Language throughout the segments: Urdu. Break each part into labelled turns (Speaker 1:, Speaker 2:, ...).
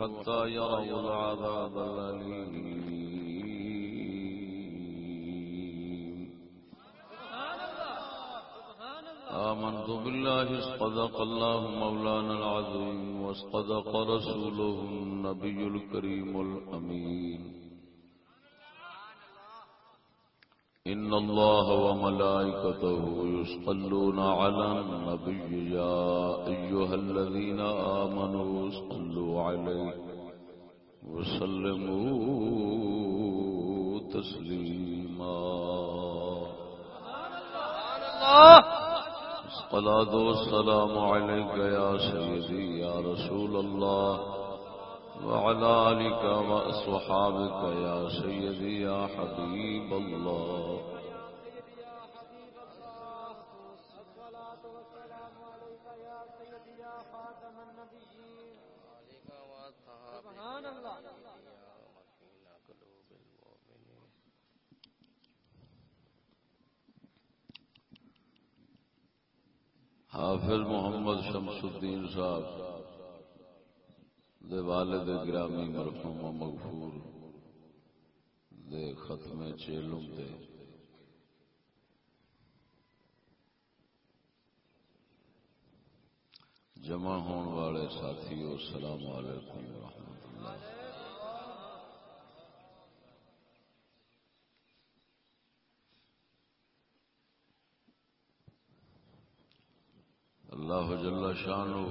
Speaker 1: حتى يروا العذاب الأليم. آمنت بالله صدق الله مولانا العظيم وصدق رسوله النبي الكريم الأمين. إن الله وملائكته يصلون على النبي يا أيها الذين آمنوا صلوا عليه وسلموا تسليما الصلاة والسلام عليك يا سيدي يا رسول الله وعلى آلك وأصحابك يا سيدي يا حبيب الله حافظ محمد شمس الدین صاحب دے والد گرامی مرحوم مغفور دے ختم چیلوں دے جمع ہون والے ساتھیو السلام علیکم ورحمۃ اللہ۔ اللہ جل شانہ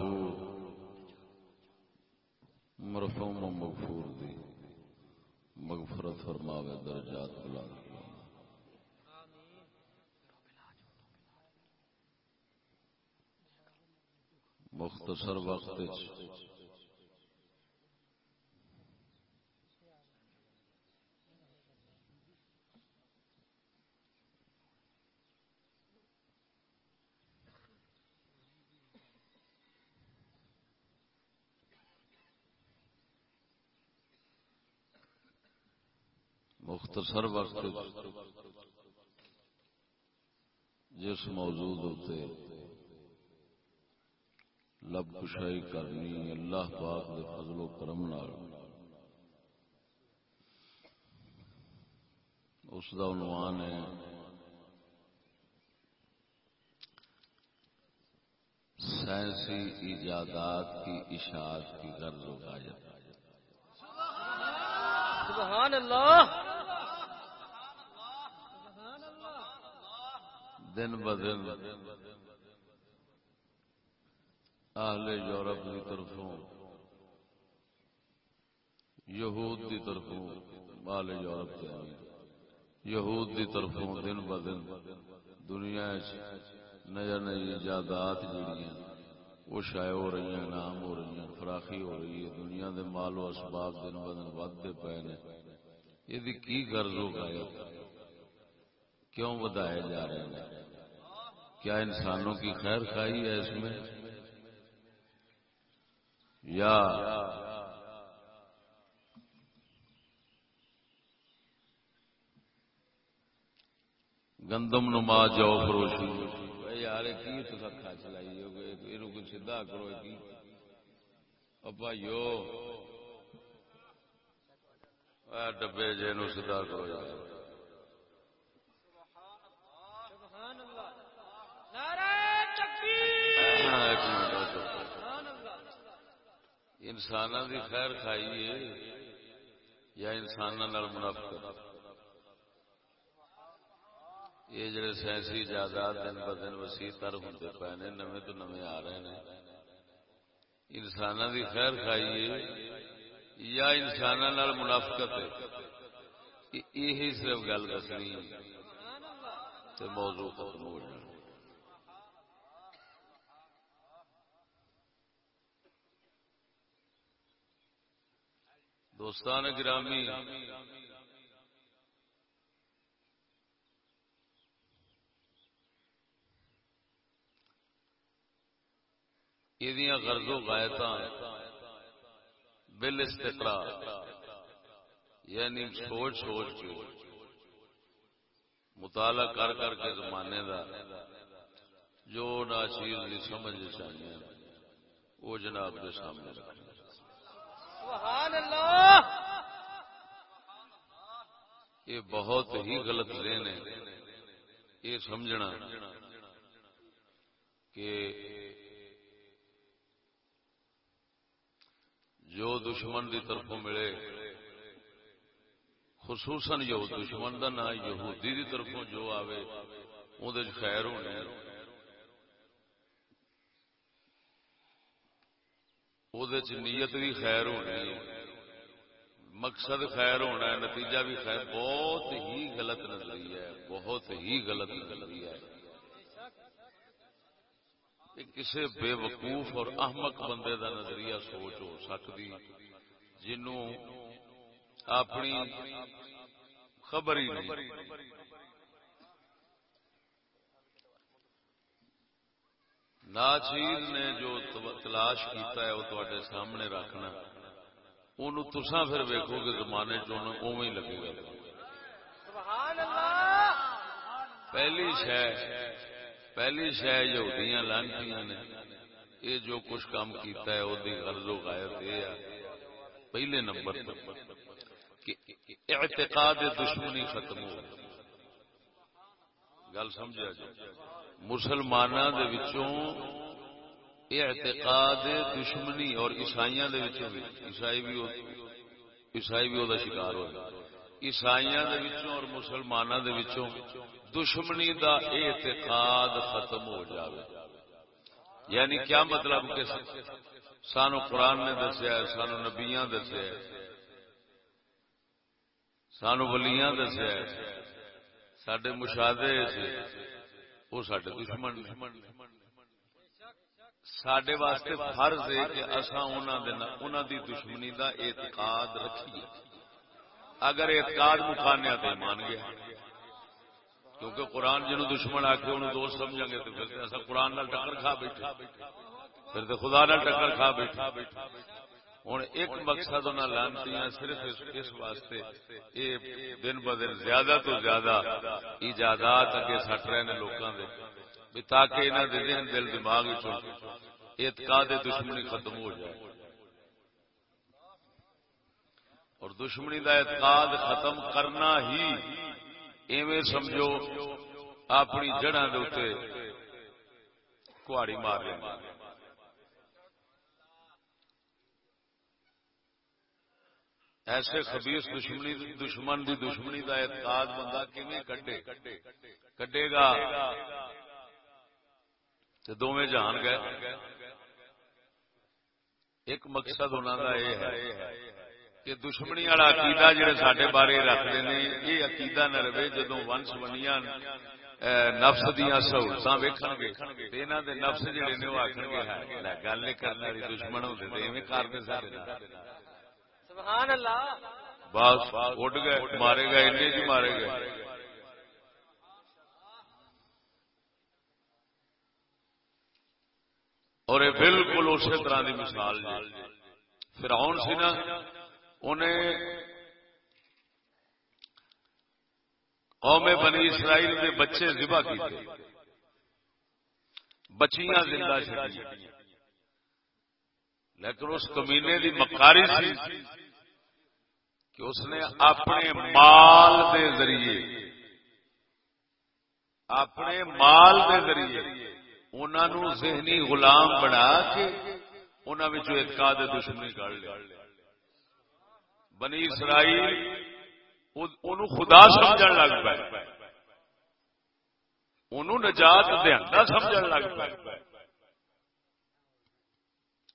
Speaker 1: مرحوم و مغفور دی۔ مغفرت فرماوے درجات بلند مختصر وقت مختصر وقت جس موضوع ہوتے لب کشائی کرنی، اللہ پاک دے فضل و کرم نال۔ اس دا عنوان ہے، سائنسی ایجادات کی اشاعت کی غرض و غایت۔
Speaker 2: سبحان اللہ!
Speaker 1: دن بدن اہل یورپ کی طرفوں، یہود کی طرفوں، اہل یورپ کے یہود کی طرفوں دن بدن دنیا نیا نئی ایجادات جڑیاں وہ شائع ہو رہی ہیں، نام ہو رہی ہیں، فراخی ہو رہی ہے۔ دنیا دے مال و اسباب دن بدن ودتے پے نے۔ یہ کی غرض ہو گیا کیوں بدائے جا رہے ہیں کیا انسانوں کی خیر خائی ہے اس میں؟ یا گندم نما جاؤ فروشی۔ یار کی کھا چلائی یہ سیدا کرو کی؟ بھائیو ڈبے جے نو سیدا کرو یار۔ ہاں، انسان دی خیر کھائیے یا انسان منافقت؟ یہ جڑے سائنسی ایجادات دن ب دن وسیع تر ہوتے پے نے، نویں تو نویں آ رہے ہیں انسان دی خیر کھائیے یا انسان منافقت یہی صرف گل دسنی موضوع ختم ہو جانا۔ دوستان گرامی، یہ غرض و غایت بل استقرا یعنی سوچ سوچ کے مطالعہ کر کر کے زمانے دا جو ناچیز کی سمجھ چاہیے، وہ جناب کے سامنے رکھنا
Speaker 2: سبحان اللہ.
Speaker 1: یہ بہت ہی غلط ذہن ہے. یہ سمجھنا کہ جو دشمن دی طرفوں ملے، خصوصاً یہ دشمن دا نہ یہودی دی طرفوں جو آوے وہ خیر ہونے۔ وہ نیت بھی خیر ہونی مقصد خیر ہونا ہے نتیجہ بھی خیر بہت ہی غلط نظریہ ہے بہت ہی غلط نظریہ ہے کسی بے وقوف اور احمق بندے دا نظریہ سوچ ہو سکتی جنوں اپنی خبر ہی نہیں ناچیر نے جو تلاش کیتا ہے وہ تے سامنے رکھنا ان تسا پھر ویکو گے زمانے چو ہی لگے گا۔ پہلی شہ پہلی شہ یہودیاں لانچیاں نے۔ یہ جو کچھ کام کیتا ہے وہ غرض و غائب یہ ہے۔ پہلے نمبر پر اعتقاد دشمنی ختم ہو گل سمجھا جائے مسلمان اعتقاد دشمنی اور عیسائی عیسائی بھی عیسائی بھی شکار ہو عیسائی اور مسلمانوں دشمنی دا اعتقاد ختم ہو جائے یعنی کیا مطلب کہ سانو قرآن نے دسیا سانو نبیاں دسیا سانو ولیاں دسیا سڈے مشاہدے سے وہ سڈے دشمن سڈے واسطے فرض ہے کہ اصا دی دشمنی دا اعتقاد رکھیے۔ اگر اعتقاد مکانیا تو مان گیا، کیونکہ قرآن جنو دشمن آ کے انہوں دوست سمجھا گے تو پھر قرآن نال ٹکر کھا بیٹھے۔ پھر تو خدا نال ٹکر کھا بیٹھے۔ ہوں ایک مقصد انہیں لانتی صرف اس واسطے یہ دن ب دن زیادہ تو زیادہ ایجادات اگے سٹ رہے ہیں لوگوں کے تاکہ انہوں دے ذہن، دل، دماغ اعتقاد دشمنی ختم ہو جائے۔ اور دشمنی کا اعتقاد ختم کرنا ہی ایویں سمجھو اپنی جڑا دے کہاڑی مار لینا ایسے خبیص دشمنی دشمن دی دشمنی دا اعتقاد بندہ کیویں کڈے؟ کڈے گا؟ تے دوویں جہان گئے۔ ایک مقصد انہاں دا اے ہے کہ دشمنی والا عقیدہ جڑے ساڈے بارے رکھدے نے، یہ عقیدہ نہ رہے جدوں ونس ونیاں نفس دیا سہولت ویکن گے انہوں دے نفس جڑے نے، وہ آخر گے ہاں، گل کرنے والی دشمن ہوتے ایویں کرتے سارے
Speaker 2: سبحان اللہ۔
Speaker 1: بس اڈ گئے، مارے گئے ان جی مارے گئے۔ اور یہ بالکل اسی طرح کی مثال جی۔ فرعون سی نا، انہیں قوم بنی اسرائیل کے بچے ذبح کیتے۔ بچیاں زندہ چڑی لیکن اس کمینے کی مکاری سی۔ کہ اس نے اپنے مال دے ذریعے، اپنے مال دے ذریعے انہوں ذہنی غلام بنا کے انہوں اعتقاد دشمنی کر لیا۔ بنی اسرائیل ان خدا سمجھ لگ پائے انہوں نجات دہانتا سمجھ لگ پائے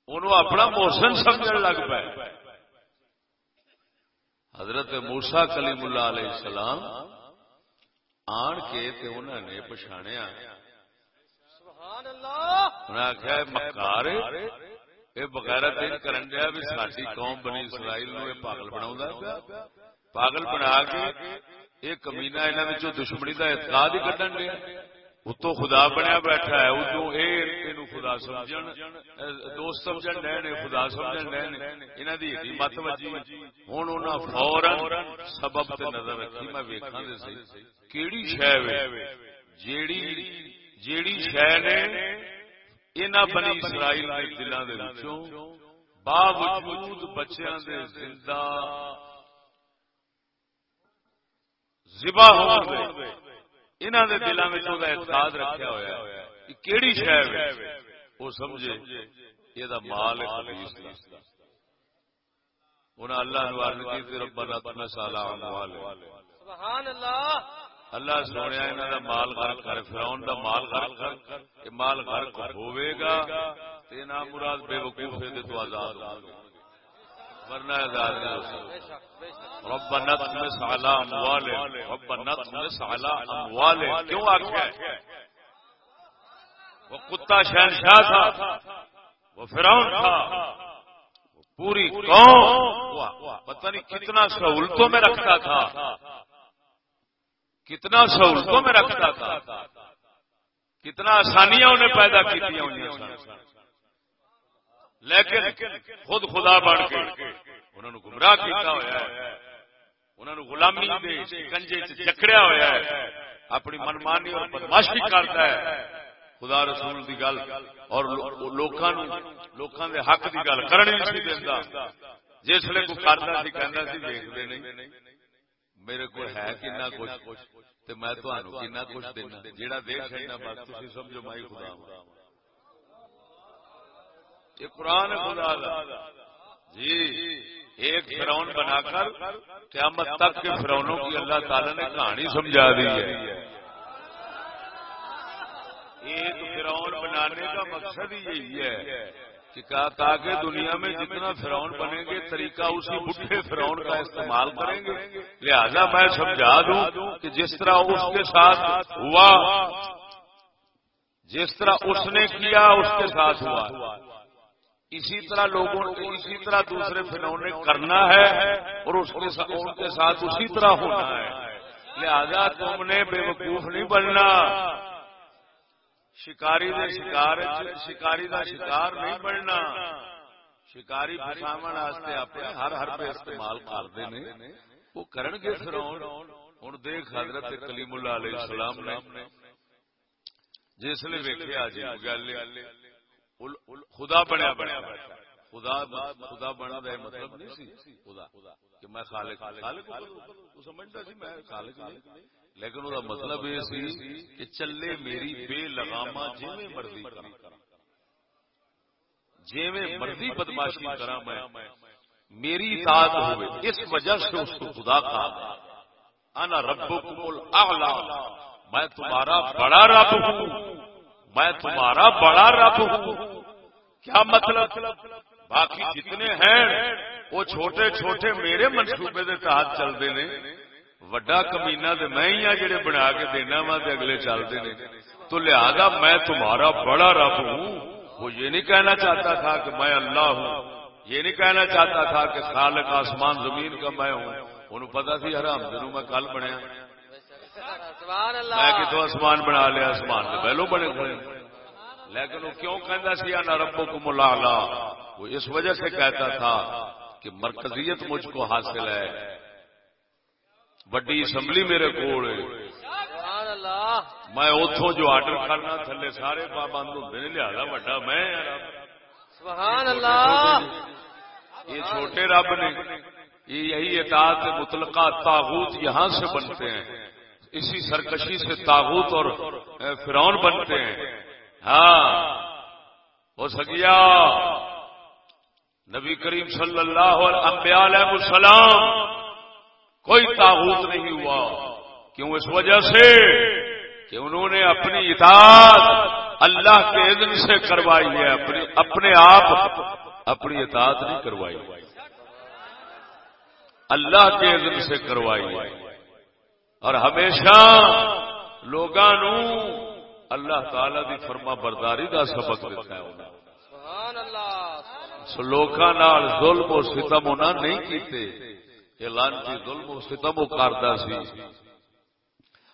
Speaker 1: انہوں اپنا موسم سمجھ لگ پائے حضرت موسا کلیم اللہ علیہ السلام آن کے تے انہوں نے پچھاڑیا۔ آخیا مکار یہ بغیر دن کرن دیا بھی ساری قوم بنی اسرائیل نو پاگل بنا پاگل بنا کے یہ کمینا انہوں دشمنی کا اعتقاد ہی کھڈن دیا۔ اتو خدا بنیا بیٹھا ہے اتو یہ خدا سمجھن دوست سمجھن لے نے خدا سمجھن لے نے انہاں ایڈی مت وجی۔ ہن انہاں فورن سبب تے نظر رکھی، میں ویکھاں دے سی۔ کیڑی شے وے؟ جیڑی جیڑی شے نے انہاں بنی اسرائیل دے دلاں دے وچوں باوجود بچیاں دے زندہ زبا ہون دے۔ انہاں دے دلاں وچ او اعتقاد رکھیا ہویا ہے کہ کیڑی ہے او سمجھے یہ مال انہاں اللہ ربنا تنا سالا
Speaker 2: سبحان اللہ
Speaker 1: اللہ سونے انہاں دا مال غرق کر فرعون دا مال غرق کر مال غرق گا تے نا مراد بے وقوف تو آزاد ہو گے ورنہ آزاد نہیں ہو سکتا۔ ربنا اطمس على اموالهم ربنا اطمس کیوں آخیا ہے؟ وہ کتا شہنشاہ تھا۔ وہ فرعون تھا۔ پوری قوم۔ پتہ نہیں کتنا سہولتوں میں رکھتا تھا۔ کتنا سہولتوں میں رکھتا تھا۔ کتنا آسانیاں انہیں پیدا کی تھی لیکن خود خدا بن کے انہوں نے گمراہ کیتا ہوا ہے۔ انہوں نے غلامی دے کنجے جکڑیا ہوا ہے۔ اپنی منمانی اور بدماشی کرتا ہے۔ خدا رسول دی گل اور لوکاں لوکاں دے حق دی گل کرنی نہیں دیندا جس لے کو کردا سی، کہندا سی، دیکھدے نہیں۔ میرے کو ہے کنا کچھ؟ تے میں تانوں کنا کچھ دینا۔ جیڑا دے سکنا، بس تسی سمجھو، میں خدا ہوں یہ قرآن خدا دا۔ جی ایک فرعون بنا کر قیامت تک کے فرعونوں کی اللہ تعالی نے کہانی سمجھا دی ہے۔ ایک فرعون بنانے کا مقصد ہی یہی ہے کہ تاکہ دنیا میں جتنا فرعون بنیں گے، طریقہ اسی بڈھے فرعون کا استعمال کریں گے۔ لہذا میں سمجھا دوں کہ جس طرح اس کے ساتھ ہوا، جس طرح اس نے کیا، اس کے ساتھ ہوا۔ اسی طرح لوگوں کو اسی طرح دوسرے فرعون نے کرنا ہے اور اس کے ساتھ ان کے ساتھ اسی طرح ہونا ہے۔ لہذا تم نے بے وقوف نہیں بننا۔ شکاری دے شکار شکاری دا شکار نہیں بننا۔ شکاری فساون واسطے اپنے ہر ہر پہ استعمال کرتے نے وہ کرن گے فرعون۔ ہن دیکھ حضرت کلیم اللہ علیہ السلام نے، جس نے ویکھیا جی گل خدا بنیا بنیا خدا خدا بنا دا مطلب نہیں سی خدا کہ میں خالق خالق سمجھتا سی میں خالق نہیں۔ لیکن وہ مطلب یہ سی کہ چلے میری بے لگاما جی مرضی کرا جی مرضی بدماشی کرا میں۔ میری اطاعت ہوئے۔ اس وجہ سے اس کو خدا کہا انا ربکم الاعلی میں تمہارا بڑا رب ہوں۔ میں تمہارا بڑا رب ہوں۔ کیا مطلب؟ باقی جتنے ہیں، وہ چھوٹے چھوٹے میرے منصوبے کے تحت چلتے ہیں۔ وڈا کمینا تو میں ہی ہاں جڑے بنا کے دینا وا اگلے چلتے ہیں۔ تو لہذا میں تمہارا بڑا رب ہوں۔ وہ یہ نہیں کہنا چاہتا تھا کہ میں اللہ ہوں۔ یہ نہیں کہنا چاہتا تھا کہ خالق آسمان زمین کا میں ہوں۔ انہوں پتا سی حرام دنوں میں کل بنیا۔ میں کتوں آسمان بنا لیا آسمان تو پہلو بنے کھڑے لیکن وہ کیوں کہتا سی انا ربو کو ملا وہ اس وجہ سے کہتا تھا کہ مرکزیت مجھ کو حاصل ہے۔ وڈی اسمبلی میرے
Speaker 2: اللہ.
Speaker 1: میں اتوں جو آرڈر کرنا تھلے سارے پابند ہوتے ہیں لہذا وڈا میں ہاں رب۔
Speaker 2: سبحان اللہ.
Speaker 1: یہ چھوٹے رب نے یہ یہی اطاعت مطلقہ تاغوت یہاں سے بنتے ہیں۔ اسی سرکشی سے تاغوت اور فرعون بنتے ہیں۔ ہاں۔ ہو سکیا۔ نبی کریم صلی اللہ انبیاء علیہ السلام کوئی تاغوت نہیں ہوا۔ کیوں؟ اس وجہ سے کہ انہوں نے اپنی اطاعت اللہ کے اذن سے کروائی ہے۔ اپنی اپنے آپ اپنی اطاعت نہیں کروائی۔ اللہ کے اذن سے کروائی ہے۔ اور ہمیشہ لوگوں اللہ تعالی دی فرما برداری کا سبق دیتا ہے انہیں سو لوکاں نال ظلم و ستم انہاں نہیں کیتے۔ اعلان کی ظلم و ستم و کاردا سی۔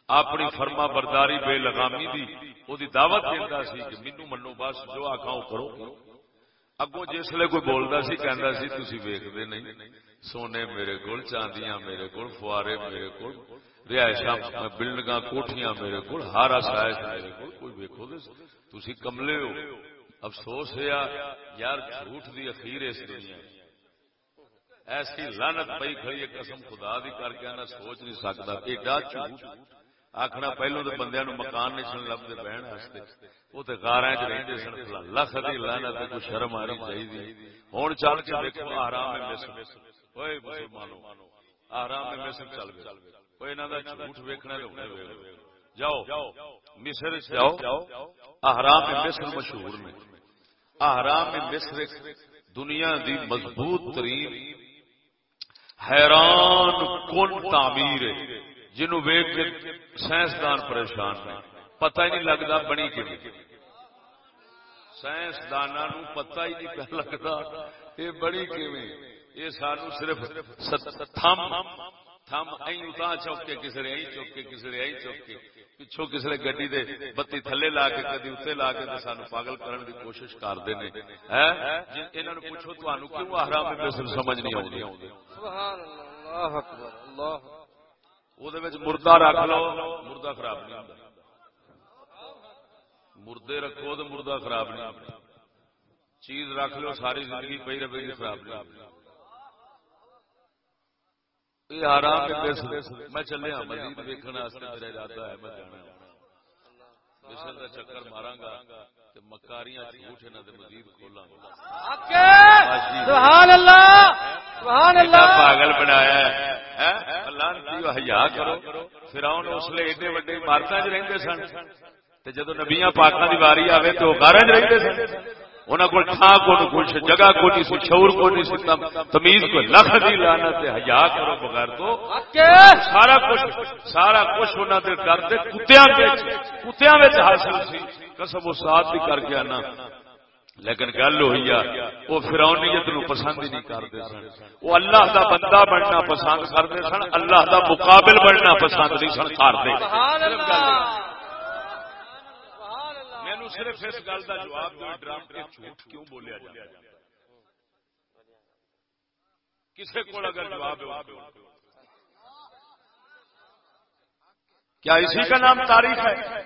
Speaker 1: اپنی فرما برداری بے لگامی دی او دی دعوت دیندا سی کہ مینوں منو بس جو آکھاں کرو۔ اگوں جسلے کوئی بولدا سی، کہندا سی، تسی ویکھدے نہیں۔ سونے میرے کول، چاندیاں میرے کول، فوارے میرے کول۔ رہائشاں بلڈنگاں، کوٹھیاں میرے کول ہر آسائش میرے کول، کوئی ویکھو دے تسی کملے ہو۔ افسوس ہے یار جھوٹ دی اخیر اس دنیا ایسی لانت پئی کھڑی ہے، قسم خدا دی کر کے نہ سوچ نہیں سکتا ایڈا جھوٹ۔ آخنا پہلو تو بندے نو مکان نہیں سن لبتے بہن واسطے۔ وہ تو گارا چ رہتے سن لکھ دی لانت کوئی شرم آنی چاہیے ہوں چل کے دیکھو آرام مصر اوئے مسلمانوں، آرام مصر چل گئے وہ جھوٹ جاؤ مصر جاؤ احرام مصر مشہور نے احرام مصر دنیا دی مضبوط ترین حیران کن تعمیر جنو ویگ کے سائنسدان پریشان نے پتہ ہی نہیں لگتا بنی کی سائنسدان پتہ ہی نہیں لگتا یہ بڑی کیویں یہ سانو صرف تھم تھم ائی اتاں چوکے کسی نے چوکے کسی نے چوکے۔ پچھو کسی نے گڈی دے بتی تھلے لا کے کدی اتنے لا کے سانو پاگل کرنے کی کوشش کرتے ہیں؟ انہوں نے پوچھو تمہوں کیوں آرام سمجھ نہیں آؤں
Speaker 2: سبحان اللہ اکبر اللہ
Speaker 1: وہ مردہ رکھ لو مردہ خراب نہیں ہوتا مردے رکھو تو مردہ خراب نہیں ہوتا چیز رکھ لو ساری زندگی پی رہے گی خراب نہیں یہ آرام میں چلے ہاں مزید میرا ارادہ ہے میں جانا کا چکر مارا گا مکاریاں جھوٹ مزید کھولا
Speaker 2: سبحان اللہ! سبحان اللہ!
Speaker 1: پاگل بنایا ہے। اللہ حیا کرو؟ اس ایڈے سن جدو نبیا پاکوں کی واری آئے تو سن انہوں کو تھان کو کچھ جگہ کو نہیں سی شعور کو نہیں سی تمیز کو لکھ دی لانا تے حیا کرو بغیر تو۔ سارا کچھ سارا کچھ انہوں نے کرتے کتیا کتیا حاصل سی۔ قسم وہ ساتھ بھی کر کے آنا لیکن گل ہوئی ہے وہ فرونیت نو پسند ہی نہیں کرتے سن۔ وہ اللہ دا بندہ بننا پسند کرتے سن اللہ دا مقابل بننا پسند نہیں سن کرتے صرف اس گل کا جواب دو ڈرام کے جھوٹ کیوں بولیا جائے کسی کو اگر جواب کیا اسی کا نام تاریخ ہے؟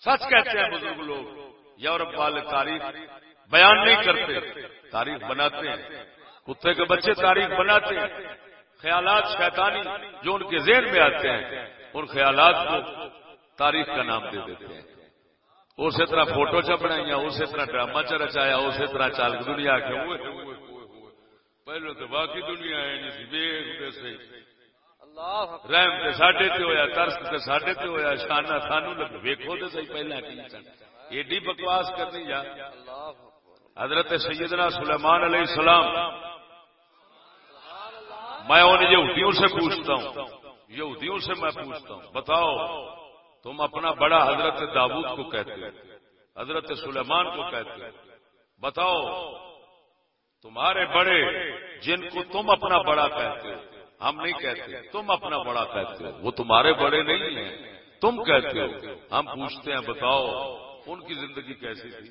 Speaker 1: سچ کہتے ہیں بزرگ لوگ، یورپ والے تاریخ بیان نہیں کرتے، تاریخ بناتے ہیں۔ کتے کے بچے تاریخ بناتے ہیں۔ خیالات شیطانی جو ان کے ذہن میں آتے ہیں، ان خیالات کو تاریخ کا نام دے دیتے ہیں۔ اسی طرح فوٹو چ بنائی اسی طرح ڈرامہ چ رچایا، اسی طرح چال دنیا کے پہلو تو باقی دنیا رحم تے ساڈے تے ہویا، ترس تے ساڈے تے ہویا، شانہ سانو لگ، ویکھو تے صحیح پہلا کی ایڈی بکواس کرنی جا۔ حضرت سیدنا سلیمان علیہ السلام۔ میں ان یہودیوں سے پوچھتا ہوں، یہودیوں سے میں پوچھتا ہوں، بتاؤ۔ تم اپنا بڑا حضرت داود کو کہتے ہو حضرت سلیمان کو کہتے ہو۔ بتاؤ تمہارے بڑے جن کو تم اپنا بڑا کہتے ہو ہم نہیں کہتے تم اپنا بڑا کہتے ہو۔ وہ تمہارے بڑے نہیں ہیں تم کہتے ہو۔ ہم پوچھتے ہیں بتاؤ ان کی زندگی کیسی تھی؟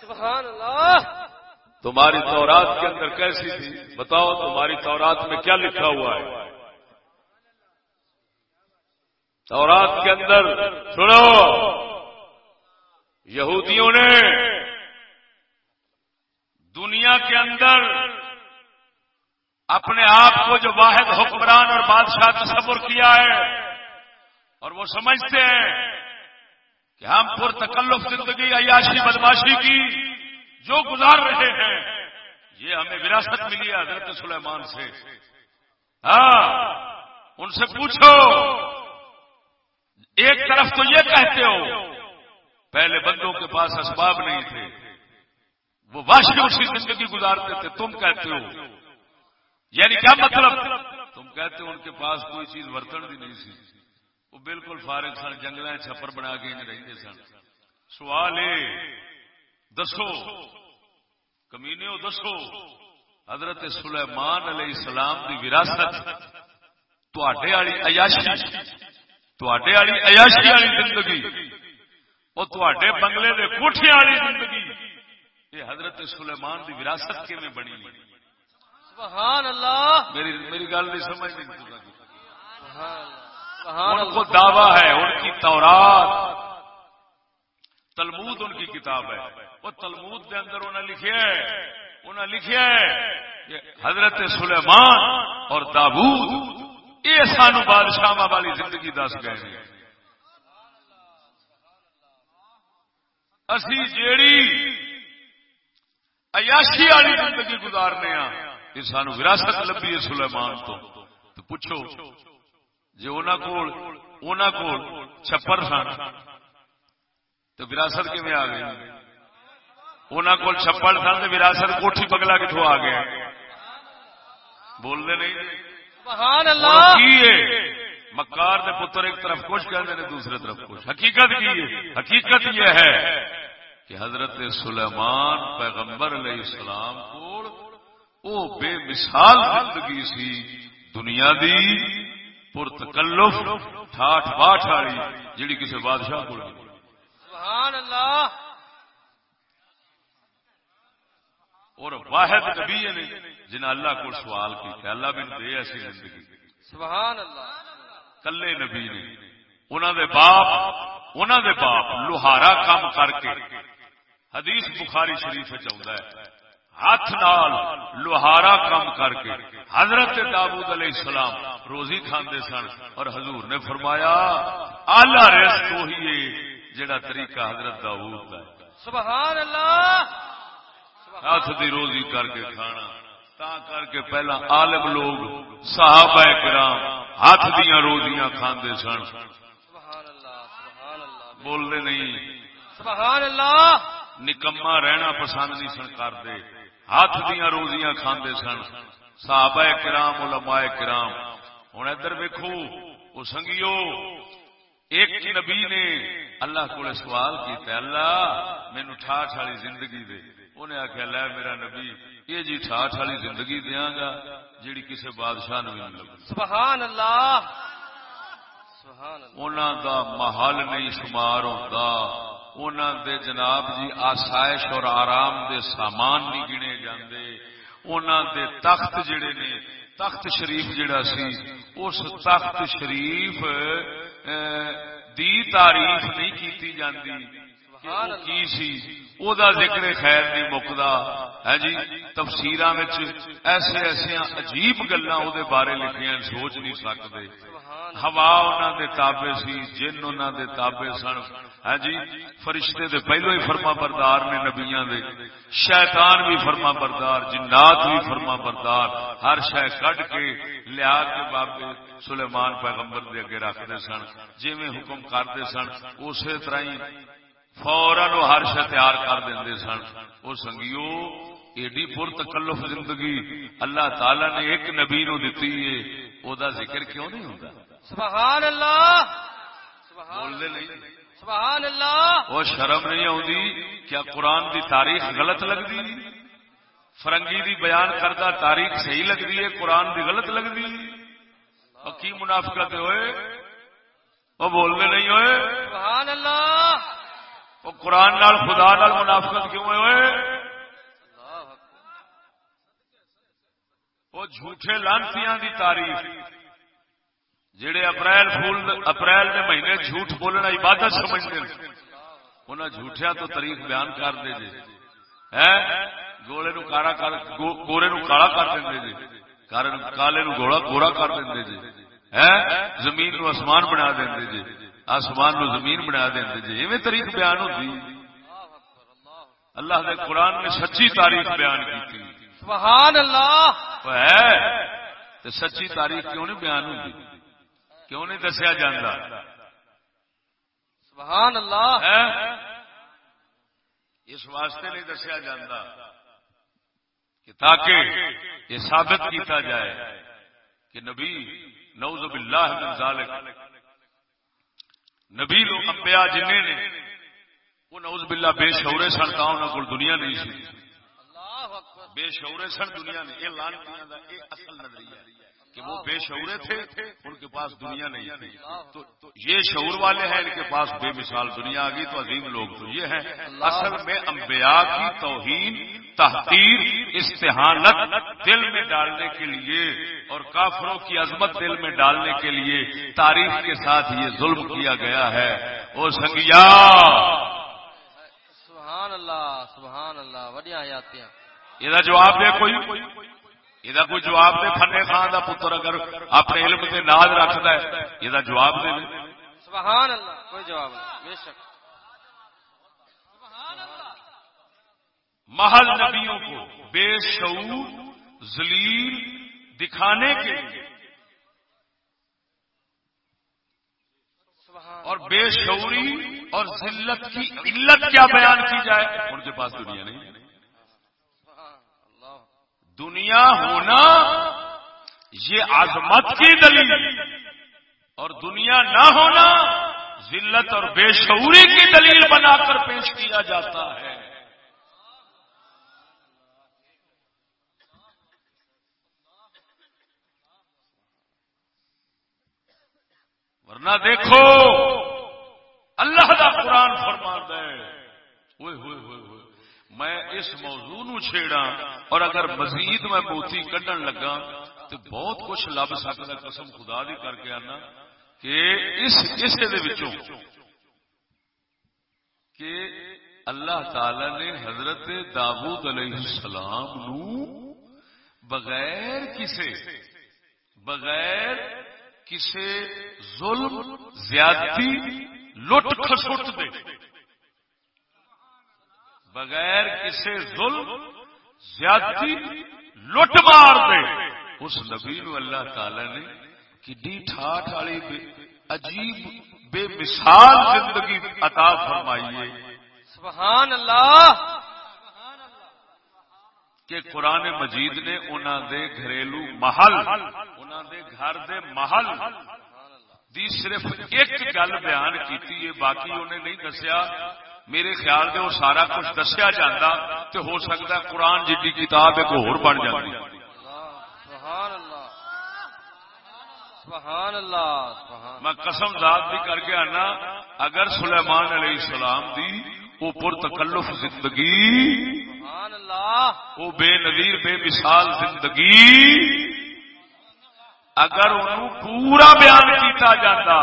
Speaker 2: سبحان اللہ
Speaker 1: تمہاری تورات کے اندر کیسی تھی؟ بتاؤ تمہاری تورات میں کیا لکھا ہوا ہے؟ تورات کے اندر، سنو۔ یہودیوں نے دنیا کے اندر اپنے آپ کو جو واحد حکمران اور بادشاہ تصور کیا ہے، اور وہ سمجھتے ہیں کہ ہم پر تکلف زندگی، عیاشی، بدماشی کی جو گزار رہے ہیں، یہ ہمیں وراثت ملی ہے حضرت سلیمان سے۔ ہاں ان سے پوچھو۔ ایک طرف تو یہ کہتے ہو، پہلے بندوں کے پاس اسباب نہیں تھے۔ وہ واشیوں سے زندگی گزارتے تھے۔ تم کہتے ہو۔ یعنی کیا مطلب؟ تم کہتے ہو ان کے پاس کوئی چیز برتن بھی نہیں تھی وہ بالکل فارغ سن جنگل چھپر بنا کے رہتے سن۔ سوال یہ دسو۔ کمینے دسو، حضرت سلیمان علیہ السلام کی وراثت تے عیاشی والی عیاشی والی زندگی وہ تے بنگلے دے کوٹھے والی زندگی یہ حضرت سلیمان کی وراثت کی بنی
Speaker 2: سبحان اللہ
Speaker 1: میری میری گل نہیں سمجھ نہیں ان کو دعویٰ ہے ان کی تورات تلمود ان کی کتاب ہے وہ تلمود دے اندر انہیں لکھیا ہے انہیں کہ حضرت سلیمان اور داود یہ سانو بادشاہ والی زندگی دس گئے ہیں۔ اسی جیڑی عیاشی والی زندگی گزارنے ہاں یہ سانو وراثت لبھی ہے سلیمان تو۔ تو پوچھو جی انہوں کول انہوں کول چھپر سن، تو وراثت کیون آ گئی؟ انہوں کول چھپڑ سن، تو وراثت کوٹھی پگلا کتوں آ گیا؟ بولنے نہیں؟
Speaker 2: سبحان اللہ!
Speaker 1: مکار دے پتر ایک طرف کچھ کہتے ہیں دوسرے طرف کچھ حقیقت کی ہے حقیقت یہ ہے کہ حضرت سلیمان پیغمبر علیہ السلام کو او بے مثال زندگی سی دنیا دی پرتکلف ٹھاٹ باٹ والی جیڑی کسی بادشاہ کو
Speaker 2: سبحان اللہ!
Speaker 1: اور واحد نبی نے جنہیں اللہ کو سوال کیا اللہ بھی دے ایسی زندگی۔
Speaker 2: سبحان اللہ
Speaker 1: کلے نبی نے انہوں دے باپ انہوں دے باپ لوہارا کام کر کے حدیث بخاری شریف چاہتا ہے۔ ہاتھ نال لوہارا کام کر کے حضرت داود علیہ السلام روزی کھاندے سن اور حضور نے فرمایا آلہ رزق وہی ہے جڑا طریقہ حضرت داود کا ہے۔
Speaker 2: سبحان اللہ
Speaker 1: ہاتھ دی روزی کر کے کھانا۔ تا کر کے پہلا عالم لوگ صحابہ کرام ہاتھ دیاں روزیاں کھاندے سن۔ بولتے نہیں۔
Speaker 2: سبحان اللہ
Speaker 1: نکما رہنا پسند نہیں سن کرتے ہاتھ دیاں روزیاں کھاندے سن۔ صحابہ کرام علماء کرام۔ ہوں ادھر ویکھو وہ سنگیو ایک نبی نے اللہ کو سوال کیتا اللہ مینو ٹھاٹ والی زندگی دے۔ انہیں آخیا لے میرا نبی یہ جی ٹھاٹ والی زندگی دیاں گا جیڑی کسی بادشاہ نے نہیں لگی
Speaker 2: سبحان اللہ
Speaker 1: انہوں دا محل نہیں شمار ہوتا انہوں دے جناب جی آسائش اور آرام دے سامان نہیں گنے جاندے۔ انہوں دے تخت جڑے نے تخت شریف جڑا سی اس تخت شریف دی تعریف نہیں کیتی جاندی۔ کی سی؟ او دا ذکر خیر نہیں مکدا ہے جی؟ تفسیراں وچ ایسے ایسے عجیب گلاں او دے بارے لکھیاں سوچ نہیں سکدے۔ ہوا انہوں دے تابے سی، جن انہوں دے تابے سن۔ ہے جی؟ فرشتے دے پہلو ہی فرما بردار نے نبیاں دے۔ شیطان بھی فرما بردار، جنات بھی فرما بردار۔ ہر شے کڈ کے لیا کے بابے سلیمان پیغمبر دے اگے رکھتے سن۔ جویں حکم کرتے سن، اسی طرح ہی فوراً وہ ہر شے تیار کر دیں سن۔ وہ سنگیو ایڈی پر تکلف زندگی۔ اللہ تعالی نے ایک نبی نو دیتی ہے۔ او دا ذکر کیوں نہیں ہوتا
Speaker 2: سبحان اللہ سبحان
Speaker 1: بولنے نہیں۔
Speaker 2: سبحان اللہ
Speaker 1: وہ شرم نہیں آتی کیا قرآن دی تاریخ غلط لگتی فرنگی دی بیان کردہ تاریخ صحیح لگتی ہے قرآن دی غلط لگتی کی منافقت ہوئے وہ بولنے نہیں ہوئے
Speaker 2: سبحان اللہ
Speaker 1: وہ قرآن نال خدا نال منافقت کیوں ہوئے ہوئے؟ وہ جھوٹے لانتیاں دی تاریخ جڑے اپریل فول اپریل کے مہینے جھوٹ بولنا عبادت سمجھتے ہیں۔ انہاں جھوٹیاں تو تاریخ بیان کر دے جے۔ ہے گولے نو کالا کر گورے نو کالا کر دیں جے۔ کالے نو- گوڑا گورا کر دیں جے۔ ہے زمین نو آسمان بنا دیں جے۔ آسمان نو زمین بنا دیں جے ایویں تاریخ بیان ہوتی
Speaker 2: اللہ
Speaker 1: دے قرآن نے سچی تاریخ بیان کی
Speaker 2: سبحان اللہ۔
Speaker 1: ہے۔ تو سچی تاریخ کیوں نہیں بیان ہوتی کیوں نہیں دسیا جاتا
Speaker 2: سبحان اللہ۔
Speaker 1: ہے۔ اس واسطے نہیں دسیا جاتا کہ تاکہ یہ ثابت کیتا جائے کہ نبی نعوذ باللہ من ذالک نبی لوگ انبیاء جنہیں نے وہ نعوذ باللہ بے شعورے سن تا انہوں کو دنیا نہیں سی۔ بے شعورے سن دنیا نے۔ یہ لانتیاں دا یہ اصل نظریہ کہ وہ بے شعورے تھے ان کے پاس دنیا نہیں تھی۔ تو تو یہ شعور والے ہیں ان کے پاس بے مثال دنیا آ گئی تو عظیم لوگ تو یہ ہیں۔ اصل میں انبیاء کی توہین تحقیر استحانت دل میں ڈالنے کے لیے اور کافروں کی عظمت دل میں ڈالنے کے لیے تاریخ کے ساتھ یہ ظلم کیا گیا ہے۔ وہ سنگیا۔
Speaker 2: سبحان اللہ سبحان اللہ وڈیاں حیاتیاں۔
Speaker 1: یہ جواب دے کوئی؟ یہ کوئی جواب دے؟ فنے خان دا پتر اگر اپنے علم سے ناز رکھتا ہے یہ جواب دے۔
Speaker 2: سبحان اللہ کوئی جواب نہیں بے شک۔
Speaker 1: محل نبیوں کو بے شعور، ذلیل دکھانے کے لیے اور بے شعوری اور ذلت کی علت کیا بیان کی جائے؟ ان کے پاس دنیا نہیں دنیا ہونا یہ عظمت کی دلیل اور دنیا نہ ہونا ذلت اور بے شعوری کی دلیل بنا کر پیش کیا جاتا ہے۔ ورنہ دیکھو، اللہ کا قرآن فرما ہے ہوئے ہوئے ہوئے ہوئے۔ میں اس موضوع نو چھیڑا اور اگر مزید میں موتی کڈن لگا تو بہت کچھ لب سکتا قسم خدا دی کر کے آنا کہ اس کسے دے وچوں کہ اللہ تعالی نے حضرت داود علیہ السلام نو بغیر کسے، بغیر کسے ظلم زیادتی لٹ کھسٹ دے۔ بغیر کسی ظلم زیادتی لٹ مار دے۔ اس نبی نو اللہ تعالی نے کڈی ٹھاٹ والی عجیب بے مثال زندگی عطا فرمائی ہے۔
Speaker 2: سبحان اللہ!
Speaker 1: کہ قرآن مجید نے انہوں دے گھریلو محل انہوں دے گھر دے محل دی صرف ایک گل بیان کیتی ہے باقی انہیں نہیں دسیا۔ میرے خیال دے وہ سارا کچھ دسیا جاتا تو ہو سکتا ہے قرآن جی کتاب ایک اور بن جاتی میں قسم ذات بھی کر کے آنا اگر سلیمان علیہ السلام دی وہ پرتکلف زندگی
Speaker 2: سبحان اللہ۔
Speaker 1: وہ بے نظیر بے مثال زندگی اگر انہوں پورا بیان کیتا جاتا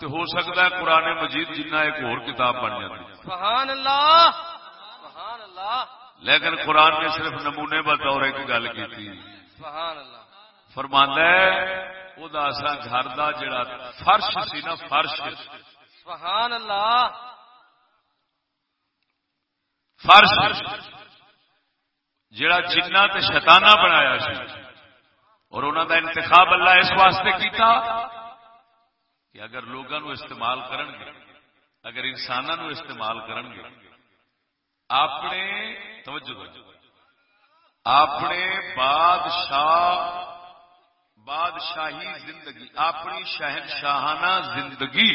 Speaker 1: تو ہو سکتا ہے قرآن مجید جنہ ایک اور کتاب بن جاتی۔
Speaker 2: سبحان اللہ! سبحان اللہ!
Speaker 1: لیکن قرآن نے صرف نمونے بطور ایک گل کی
Speaker 2: سبحان اللہ!
Speaker 1: ہے وہ اصا گھر دا جڑا فرش سی نا فرش۔
Speaker 2: سبحان اللہ!
Speaker 1: فرش۔ جڑا جنہ تے شیطانہ بنایا سی۔ اور انہوں دا انتخاب اللہ اس واسطے کیتا کہ اگر لوگوں نو استعمال کرن گے، اگر انسانوں نو استعمال کرن گے، اپنے، توجہ اپنے بادشاہ، بادشاہی زندگی، اپنی شہنشاہانہ زندگی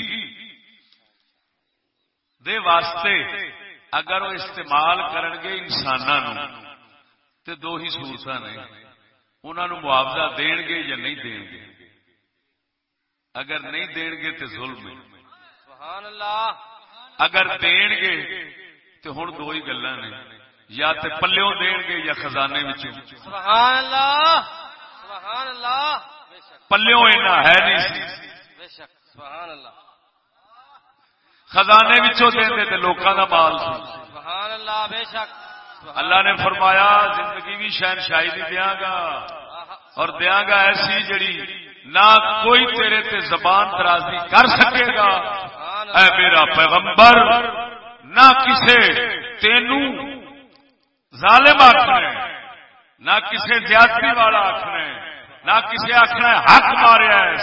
Speaker 1: دے واسطے اگر وہ استعمال کرن گے انسانوں تے دو ہی صورت نے۔ انہوں معاوضہ دین گے یا نہیں دین گے اگر نہیں دین گے تو ظلم ہے۔
Speaker 2: سبحان اللہ
Speaker 1: اگر دین گے تو ہوں دو ہی گلا نے۔ یا تے پلوں دین گے یا خزانے
Speaker 2: سبحان اللہ سبحان اللہ
Speaker 1: پلوں اینا ہے نہیں سی۔
Speaker 2: بے شک۔ سبحان اللہ
Speaker 1: خزانے وچوں دین دے تے لوکاں دا مال
Speaker 2: سبحان اللہ بے شک۔
Speaker 1: اللہ نے فرمایا زندگی بھی شہنشاہی دی دیاں گا۔ اور دیاں گا ایسی جڑی نہ کوئی تیرے تے زبان درازی کر سکے گا۔ اے میرا پیغمبر نہ کسے تینو ظالم آخنا نہ کسے زیادتی والا آخنا ہے، نہ کسے آخنا حق ماریا ہے۔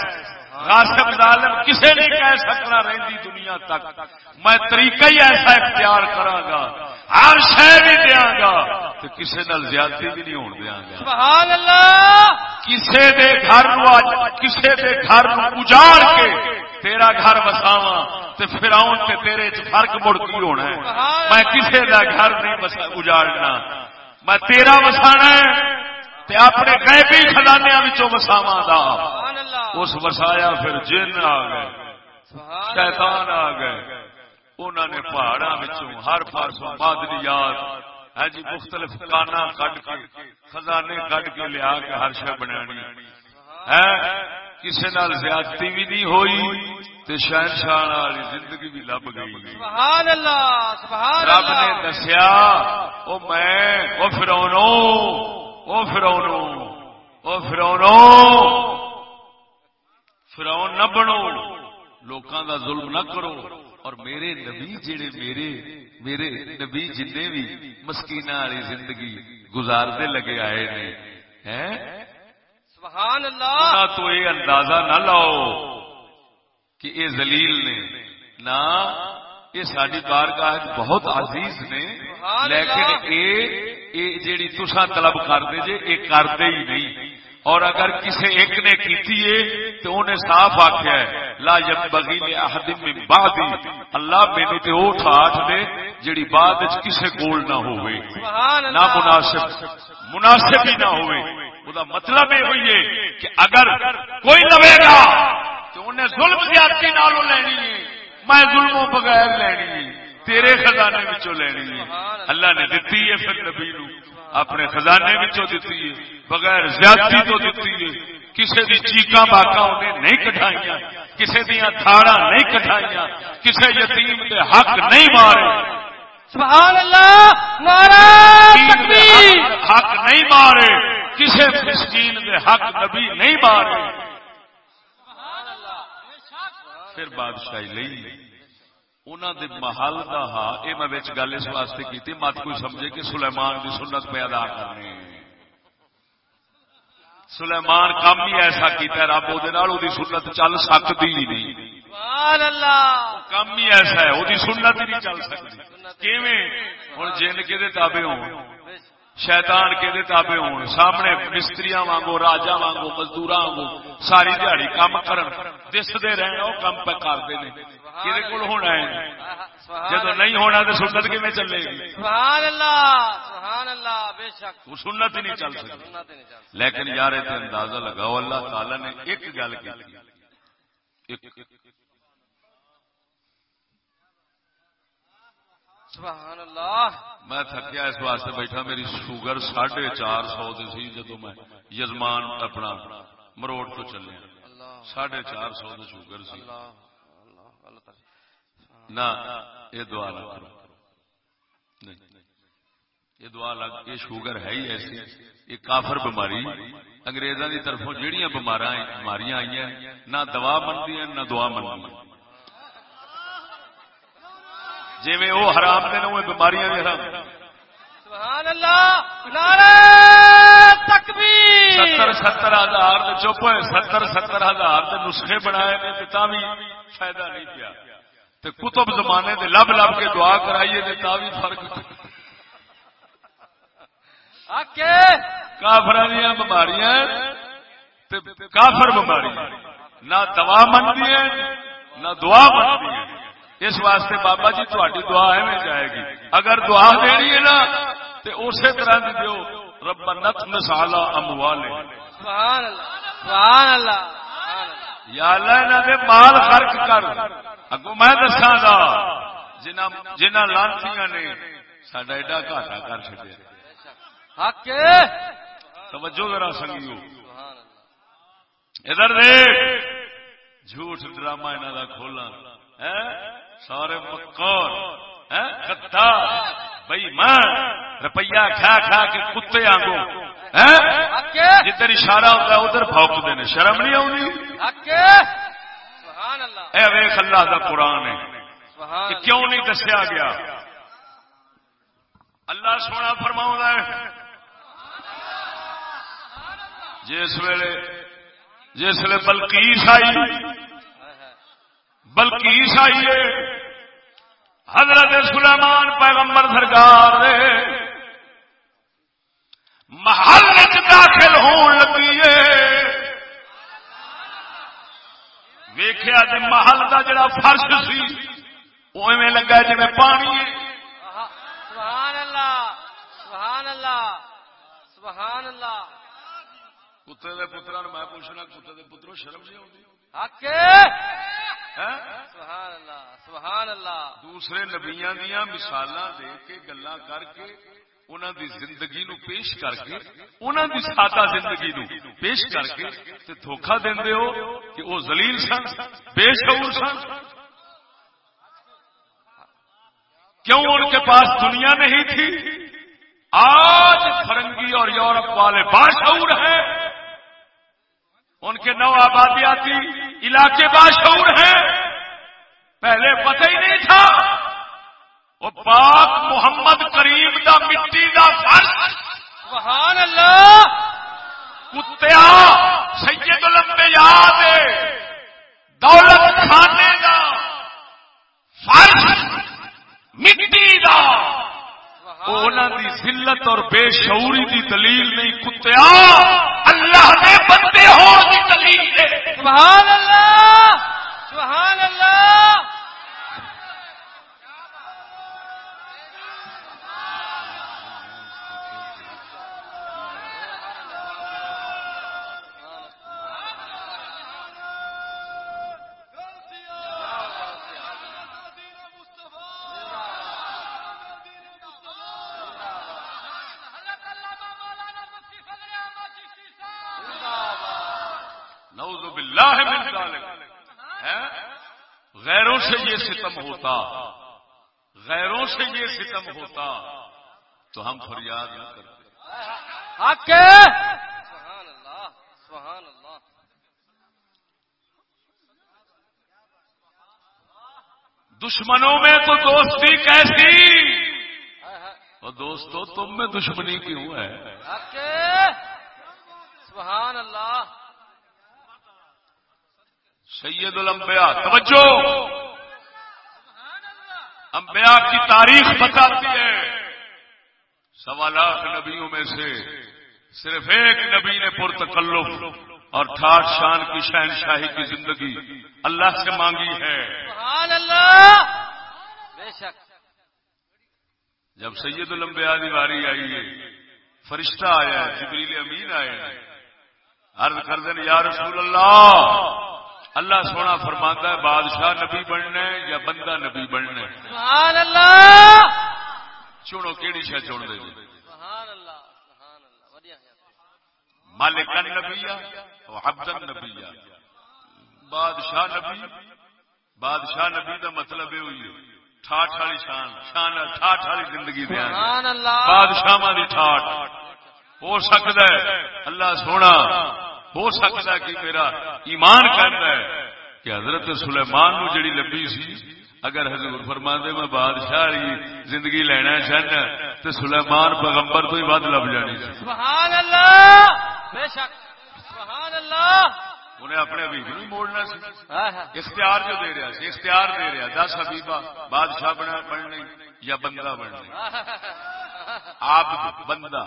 Speaker 1: غاصب ظالم کسے نہیں کہہ سکنا رہی دنیا تک۔ میں طریقہ ہی ایسا اختیار کراں گا۔ ہر شہ بھی دیاں گا تو کسے نال زیادتی بھی نہیں ہون دیاں گا۔
Speaker 2: سبحان اللہ!
Speaker 1: کسے دے گھر کسے دے گھر اجاڑ کے تیرا گھر وساواں تے فراؤن تے تیرے فرق مڑ کی ہونا ہے۔ میں کسے دا گھر نہیں وسا- اجاڑنا۔ میں تیرا وسانا ہے تے اپنے غیبی خزانیاں وچوں وساواں دا۔ اس وسایا پھر جن آ گئے شیطان آ گئے۔ انہوں نے پہاڑاں وچوں ہر پاسوں معدنیات ہے جی مختلف کانا کڈ کے خزانے کڈ کے لیا کے ہر شے بنانی۔ ہے کسی نال زیادتی بھی نہیں ہوئی تے شہنشاہ والی زندگی بھی لب گئی۔
Speaker 2: سبحان اللہ سبحان
Speaker 1: رب نے دسیا او میں او فرونو او فرونو او فرونو فرعون نہ بنو لوکاں دا ظلم نہ کرو۔ اور میرے نبی جڑے میرے میرے نبی جنے بھی مسکینہ والی زندگی گزارتے لگے آئے نے ہیں؟
Speaker 2: سبحان اللہ
Speaker 1: تو یہ اندازہ نہ لاؤ کہ یہ زلیل نے نہ یہ ساری بارگاہ بہت عزیز نے لیکن اے جیڑی تسا طلب کرتے جے اے کرتے ہی نہیں۔ اور اگر کسی ایک نے کیتی ہے تو انہیں صاف آخیا ہے لا ينبغي لاحد من بعدی۔ اللہ مینوں تے او ٹھاٹ دے جیڑی بعد وچ کسے کول نہ
Speaker 2: سبحان
Speaker 1: نہ مناسب مناسب ہی نہ ہوئے وہ مطلب یہ ہوئی ہے کہ اگر کوئی لوے گا تو انہیں ظلم زیادتی نالوں لینی ہے۔ میں ظلموں بغیر لینی ہے۔ تیرے خزانے وچوں لینی ہے۔ اللہ نے دتی ہے پھر نبی نو۔ اپنے خزانے وچوں دتی ہے بغیر زیادتی تو دتی ہے۔ کسی دی چیکاں باکاں انہیں نہیں کٹھائیاں کسی دیاں تھاڑاں نہیں کٹھائیاں کسی یتیم دے حق نہیں مارے۔
Speaker 2: سبحان اللہ نعرہ تکبیر۔
Speaker 1: حق نہیں مارے کسی مسکین دے حق نبی نہیں مارے۔ پھر بادشاہی لئی۔ انہوں دے محل دا ہا اے میں وچ گل اس واسطے کیتی مت کوئی سمجھے کہ سلیمان دی سنت پہ ادا کرنی سلیمان کام ہی ایسا کیتا ہے رب دی سنت چل سکتی ہی نہیں۔
Speaker 2: سبحان اللہ۔
Speaker 1: کام ہی ایسا ہے وہ سنت ہی نہیں چل سکتی کیویں؟ ہن جن کے تابے ہوں شیطان کے تابے ہون سامنے مستریاں وانگو راجا وانگو مزدور وانگو ساری دیہڑی کام کرن دستے رہن کام پہ کرتے ہیں کول ہونا ہے۔ جب نہیں ہونا تو سنت چلے؟ گی
Speaker 2: سبحان اللہ سبحان اللہ بے شک۔
Speaker 1: وہ سنت ہی نہیں چل سکتی۔ لیکن یار یہ اندازہ لگاؤ اللہ تعالی نے ایک گل کی
Speaker 2: سبحان اللہ۔
Speaker 1: میں تھکیا اس واسطے بیٹھا میری شوگر ساڑھے چار سو سی جدو میں یزمان اپنا مروڑ تو چلے۔ ساڑھے چار سو شوگر سی
Speaker 2: اللہ اللہ اللہ تعالی
Speaker 1: نہ یہ دعا نہ کرو۔ نہیں یہ دعا لگ یہ شوگر ہے ہی ایسی۔ یہ کافر بیماری۔ انگریزوں کی طرفوں جہاں بیماریاں آئی ہیں نہ دوا بنتی ہیں نہ دعا بنتی ہیں۔ جی وہ حرام نے وہ بیماریاں بھی حرام۔
Speaker 2: سبحان اللہ نعرہ تکبیر۔
Speaker 1: ستر ستر ہزار چپ ہوئے ستر ستر ہزار نسخے بنائے نے تا بھی فائدہ نہیں پیا۔ تے کتب زمانے دے لب لب کے دعا کرائیے تے تا بھی فرق
Speaker 2: آکے!
Speaker 1: کافر دیا بیماریاں تے کافر بیماریاں نہ دوا بنتی ہے نہ دعا بنتی ہے اس واسطے بابا جی تھوڑی دعا ایویں جائے گی۔ اگر دعا دینی ہے نا تے اسی طرح دی دیو رب نت مسالا اموالے۔
Speaker 2: سبحان اللہ سبحان اللہ سبحان اللہ۔
Speaker 1: یا اللہ انہاں دے مال خرچ کر۔ اگوں میں دساں گا جنہاں لانتیاں نے ساڈا ایڈا گھاٹا کر
Speaker 2: آکے
Speaker 1: توجہ ذرا سنگیو۔ ادھر دیکھ جھوٹ ڈرامہ انہاں دا کھولا۔ ہیں سارے مکار ہیں خطا بھائی ماں روپیہ کھا کھا کے کتے آنگو ہیں
Speaker 2: آکے
Speaker 1: جدھر اشارہ ہوتا ہے ادھر بھوکتے نے شرم نہیں
Speaker 2: اللہ
Speaker 1: اے ویخ اللہ دا قرآن ہے. کہ کیوں نہیں دسیا گیا؟ اللہ سونا فرماؤں ہے۔ جس ویلے جس ویلے بلکیس آئی بلکیس آئی ہے۔ حضرت سلیمان پیغمبر سرکار دے۔ محل داخل ہون لگی ہے ویخیا محل دا جڑا فرش سی وہ ایویں لگا جی پانی ہے۔
Speaker 2: آہا، سبحان اللہ سبحان اللہ سبحان اللہ
Speaker 1: کتے دے پترا میں پوچھنا کتے دے پترو شرم نہیں آتی ہیں
Speaker 2: سبحان اللہ سبحان اللہ
Speaker 1: دوسرے نبیاں دیا مثال دے کے گلا کر کے انہوں دی زندگی نو پیش کر کے انہوں دی سادہ زندگی نو پیش کر کے تے دھوکھا دیندے ہو کہ وہ ذلیل سن، بے شعور سن۔ کیوں ان کے پاس دنیا نہیں تھی؟ آج فرنگی اور یورپ والے باشعور ہیں۔ ان کے نو آبادیاتی علاقے باشعور ہیں۔ پہلے پتہ ہی نہیں تھا۔ وہ پاک محمد کریم دا مٹی دا فرش۔
Speaker 2: سبحان اللہ
Speaker 1: کتیا سید لمبے یاد دولت کھانے دا فرش مٹی دا۔ انہوں دی ذلت اور بے شعوری دی دلیل نہیں۔ کتیا اللہ دے بندے ہو دی دلیل
Speaker 2: سبحان اللہ سبحان اللہ
Speaker 1: نعوذ باللہ من ذالک؟ غیروں سے یہ ستم ہوتا۔ غیروں سے یہ ستم ہوتا۔ تو ہم فریاد نہ کرتے۔
Speaker 2: سبحان اللہ سبحان اللہ
Speaker 1: دشمنوں میں تو دوستی کیسی؟ اور دوستو تم میں دشمنی کیوں ہے؟
Speaker 2: سبحان اللہ۔
Speaker 1: سید الانبیاء. توجہ! انبیاء کی تاریخ بتاتی ہے۔ سوا لاکھ نبیوں میں سے صرف ایک نبی نے پرتکلف اور ٹھاٹ شان کی شہنشاہی کی زندگی اللہ سے مانگی ہے۔
Speaker 2: سبحان اللہ بے شک۔
Speaker 1: جب سید الانبیاء کی واری آئی ہے فرشتہ آیا ہے جبریل امین آئے۔ ہیں عرض کر دیں یا رسول اللہ! اللہ سونا فرماتا ہے بادشاہ نبی بننا ہے یا بندہ نبی بننا ہے؟
Speaker 2: سبحان اللہ
Speaker 1: چنو کیڑی شہ چن دے جی؟
Speaker 2: سبحان اللہ سبحان اللہ ودیا ہے
Speaker 1: مالکن نبی بادشاہ نبی بادشاہ نبی دا مطلب یہ ہوئی ٹھاٹ والی شان شان ٹھاٹ والی زندگی دیا
Speaker 2: سبحان اللہ
Speaker 1: بادشاہ دی ٹھاٹ۔ ہو سکتا ہے اللہ سونا ہو سکتا ہے کہ میرا ایمان کہتا ہے کہ حضرت سلیمان نو جڑی لبی سی اگر حضور فرما دے میں بادشاہ والی زندگی لینا چاہنا تو سلیمان پیغمبر تو ہی ود لب جانی سی
Speaker 2: سبحان اللہ بے شک۔ سبحان اللہ
Speaker 1: انہیں اپنے ابھی نہیں موڑنا سی۔ اختیار جو دے رہا سی اختیار دے رہا۔ دس حبیبہ بادشاہ بنا بننے یا بندہ بننے آپ بندہ۔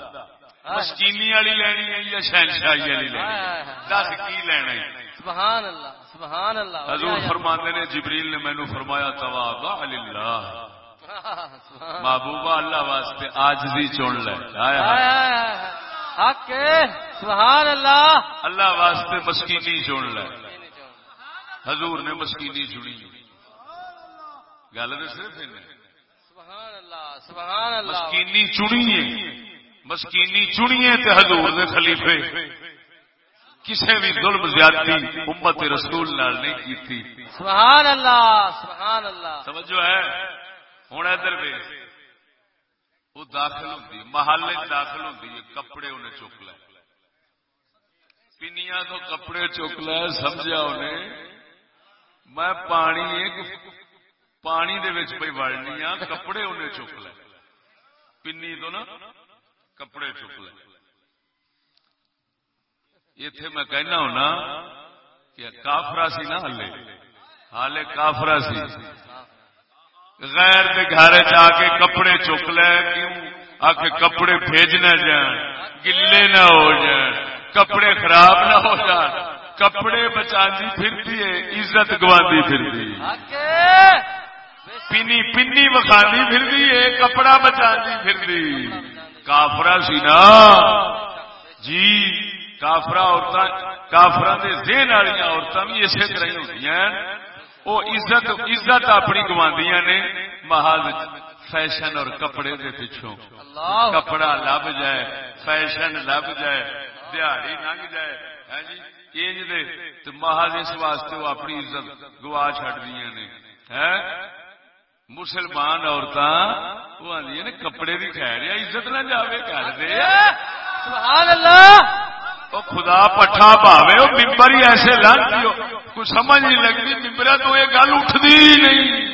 Speaker 1: مسکینی والی لینی ہے یا شہنشاہی والی لینی ہے؟ دس کی لینا ہے؟
Speaker 2: سبحان اللہ سبحان اللہ
Speaker 1: حضور فرماندے نے جبریل نے مینو فرمایا توا اللہ محبوبہ اللہ واسطے آج بھی چن لے۔ آیا۔
Speaker 2: حق ہے سبحان اللہ۔
Speaker 1: اللہ واسطے مسکینی چن لے۔ حضور نے مسکینی چنی۔ گل تو صرف انہیں
Speaker 2: سبحان اللہ سبحان اللہ۔
Speaker 1: مسکینی چنیے مسکینی چنیے تے حضور دے خلیفے۔ کسے بھی ظلم زیادتی امت رسول نال نہیں کیتی۔
Speaker 2: سبحان اللہ سبحان اللہ
Speaker 1: سمجھو ہے؟ ہوں ادھر وے وہ داخل ہوتی محلے داخل ہوتی ہے کپڑے انہیں چک لے۔ پنیا تو کپڑے چک لے سمجھا انہیں میں پانی ایک پانی دے وچ پئی وڑنی ہاں کپڑے انہیں چک لے۔ پنی تو نا۔ کپڑے چک لے۔ اتے میں کہنا ہونا کہ کافرا سی نا ہلے۔ ہالے کافرا سی۔ غیر کے گھر جا کے کپڑے چک لے۔ کیوں؟ آ کے کپڑے بھیج نہ جان گلے نہ ہو جان کپڑے خراب نہ ہو جان۔ کپڑے بچاندی پھرتی ہے عزت گواندی پھرتی پینی پنی وکھاندی پھرتی ہے کپڑا بچاندی پھرتی کافرا سی نا۔ جی کافرا کافرا دے ذہن والی عورتیں بھی اسی طرح ہی ہوتی ہیں۔ وہ عزت عزت اپنی گواندیاں نے محل فیشن اور کپڑے دے پچھوں۔ کپڑا لب جائے فیشن لب جائے دیہڑی لنگ جائے۔ ہے جی انج دے تو محض اس واسطے وہ اپنی عزت گوا چڈیا نے۔ ہے مسلمان عورتاں وہ آدی نے کپڑے بھی خیر یا عزت نہ جاوے کر دے
Speaker 2: سبحان اللہ
Speaker 1: وہ خدا پٹھا پاوے وہ ممبر ہی ایسے لن دیو۔ کوئی سمجھ نہیں لگتی ممبر تو یہ گل اٹھتی ہی نہیں۔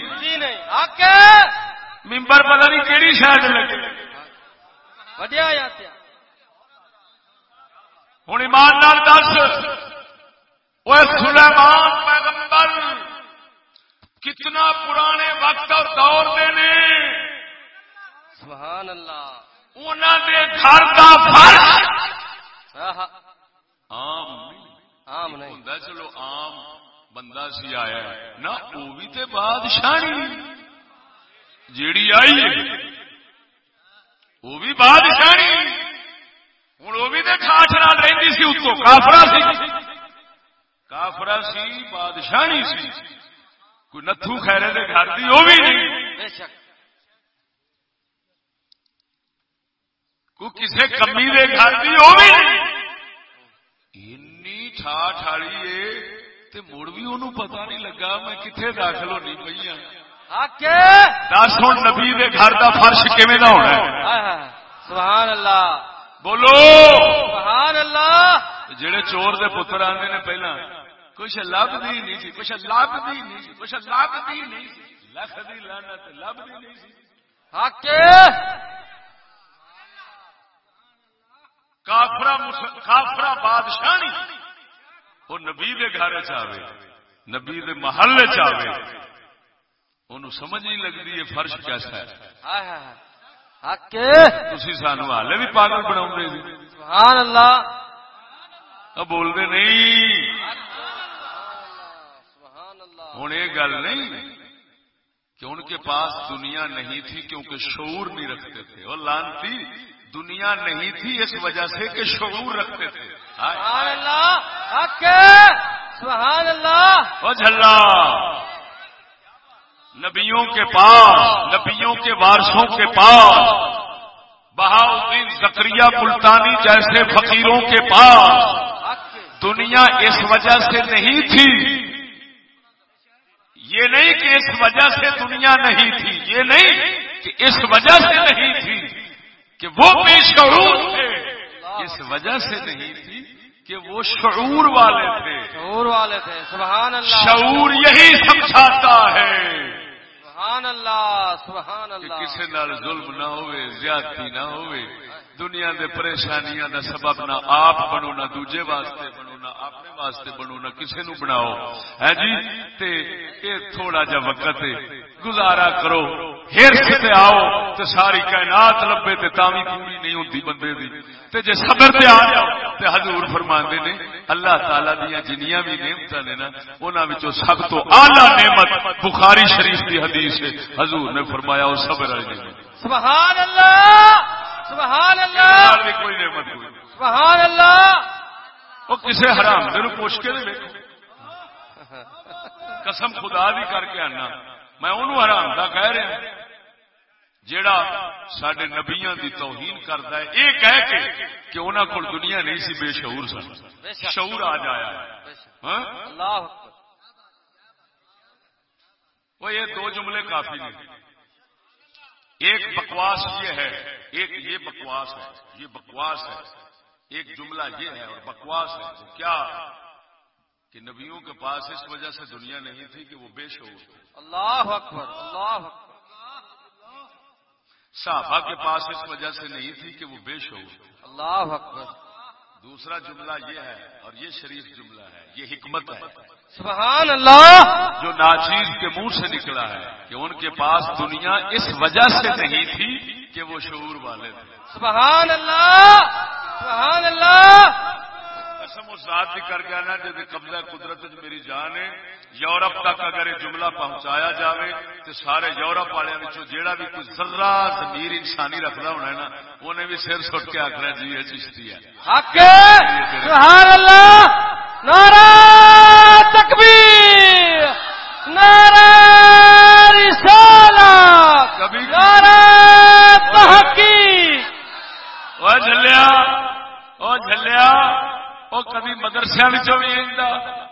Speaker 1: ممبر پتہ نہیں کہڑی شاید لگے۔
Speaker 2: وڈیا جاتے
Speaker 1: ہوں ایمان نال دس۔ وہ سلیمان پیغمبر۔ کتنا پرانے وقت اور دور دے نے۔
Speaker 2: سبحان اللہ۔
Speaker 1: انہوں دے گھر دا فرش۔
Speaker 2: آہا،
Speaker 1: عام
Speaker 2: عام نہیں۔
Speaker 1: ہوندا چلو عام بندہ سی آیا نہ وہ بھی تے بادشاہی۔ جیڑی آئی ہے وہ بھی بادشاہی۔ ہوں وہ بھی تے ٹھاٹھ نال رہندی سی اتوں کافرا سی۔ کافرا سی بادشاہی سی۔ کوئی نتھو خیرے دے گھر دی وہ بھی نہیں۔
Speaker 2: بے شک۔
Speaker 1: کوئی کسے کمی دے گھر دی وہ بھی نہیں۔ تے مڑ بھی پتہ نہیں لگا میں کتنے داخل ہونی پئی ہاں۔ دس ہوں نبی دے گھر دا فرش کیویں دا ہونا ہے؟
Speaker 2: سبحان اللہ۔
Speaker 1: بولو۔
Speaker 2: سبحان اللہ۔
Speaker 1: جڑے چور دے پتر آندے نے پہلا۔ کچھ لبدی نہیں سی کچھ لبدی نہیں سی کچھ لبدی نہیں سی۔ لکھ دی لعنت لبدی نہیں سی۔
Speaker 2: حق
Speaker 1: کافرا کافرا بادشاہ نہیں وہ نبی دے گھر چاہے نبی دے محل چاہے انہوں سمجھ نہیں لگتی یہ فرش کیسا ہے۔ تھی سانو ہالے بھی پاگل بنا
Speaker 2: سبحان اللہ۔
Speaker 1: بول دے نہیں۔ ہوں یہ گل نہیں کہ ان کے پاس دنیا نہیں تھی کیونکہ شعور نہیں رکھتے تھے۔ اور لانتی دنیا نہیں تھی اس وجہ سے کہ شعور رکھتے تھے۔
Speaker 2: سبحان اللہ سبحان اللہ۔
Speaker 1: او جھلا نبیوں کے پاس نبیوں کے وارثوں کے پاس بہاؤدین زکریہ ملتانی جیسے فقیروں کے پاس دنیا اس وجہ سے نہیں تھی یہ نہیں کہ اس وجہ سے دنیا نہیں تھی یہ نہیں کہ اس وجہ سے نہیں تھی کہ وہ بے شعور تھے۔ اس وجہ سے نہیں تھی کہ وہ شعور والے تھے۔
Speaker 2: شعور والے تھے۔ سبحان اللہ۔
Speaker 1: شعور یہی سمجھاتا ہے۔
Speaker 2: سبحان اللہ سبحان اللہ۔
Speaker 1: کسی نال ظلم نہ ہوئے زیادتی نہ ہوئے دنیا دے پریشانیاں دا سبب نہ آپ بنو نہ دوجے واسطے بنو۔ نہ اپنے واسطے بنو نہ کسی نو بناؤ۔ ہے جی؟ تے اے تھوڑا جا وقت ہے گزارا کرو۔ ہرس تے آؤ تے ساری کائنات لبے تے تاوی پوری نہیں ہوندی بندے دی۔ تے جے صبر تے آ جاؤ تے حضور فرماندے نے اللہ تعالی دیاں جنیاں بھی نعمتاں نے نا انہاں وچوں سب تو اعلی نعمت بخاری شریف دی حدیث ہے۔ حضور نے فرمایا وہ صبر والی نعمت۔
Speaker 2: سبحان اللہ! سبحان اللہ!
Speaker 1: کوئی نعمت کوئی۔
Speaker 2: سبحان اللہ!
Speaker 1: وہ کسے حرام دے نو پوچھ کے قسم خدا دی کر کے آنا۔ میں انہوں حرام دا کہہ رہا جیڑا سڈے نبیاں دی توہین کرتا ہے یہ کہہ کے کہ انہوں کو دنیا نہیں سی بے شعور سن۔ شعور آ جایا ہے۔ ہاں؟ وہ یہ دو جملے کافی نہیں ایک بکواس یہ ہے ایک یہ بکواس ہے۔ یہ بکواس ہے۔ ایک جملہ یہ ہے اور بکواس ہے وہ کیا کہ نبیوں کے پاس اس وجہ سے دنیا نہیں تھی کہ وہ بے شعور
Speaker 2: اللہ اکبر اللہ اکبر۔
Speaker 1: صحابہ کے پاس اس وجہ سے نہیں تھی کہ وہ بے شعور
Speaker 2: اللہ اکبر۔
Speaker 1: دوسرا جملہ یہ ہے اور یہ شریف جملہ ہے یہ حکمت ہے۔
Speaker 2: سبحان اللہ۔
Speaker 1: جو ناچیز کے منہ سے نکلا ہے کہ ان کے پاس دنیا اس وجہ سے نہیں تھی کہ وہ شعور والے تھے۔
Speaker 2: سبحان اللہ۔ سبحان اللہ!
Speaker 1: قسم اس ذات بھی کر گیا نا جب قبضہ قدرت میری جان ہے۔ یورپ تک اگر یہ جملہ پہنچایا جاوے تو سارے یورپ والوں جیڑا بھی کوئی ذرہ ضمیر انسانی رکھنا ہونا ہے نا انہیں بھی سر سٹ کے آخر جی یہ چشتی ہے۔
Speaker 2: حق سبحان اللہ! نعرہ تکبیر! نعرہ
Speaker 1: وہ جلیا وہ جلیا وہ کدی مدرسے بھی آتا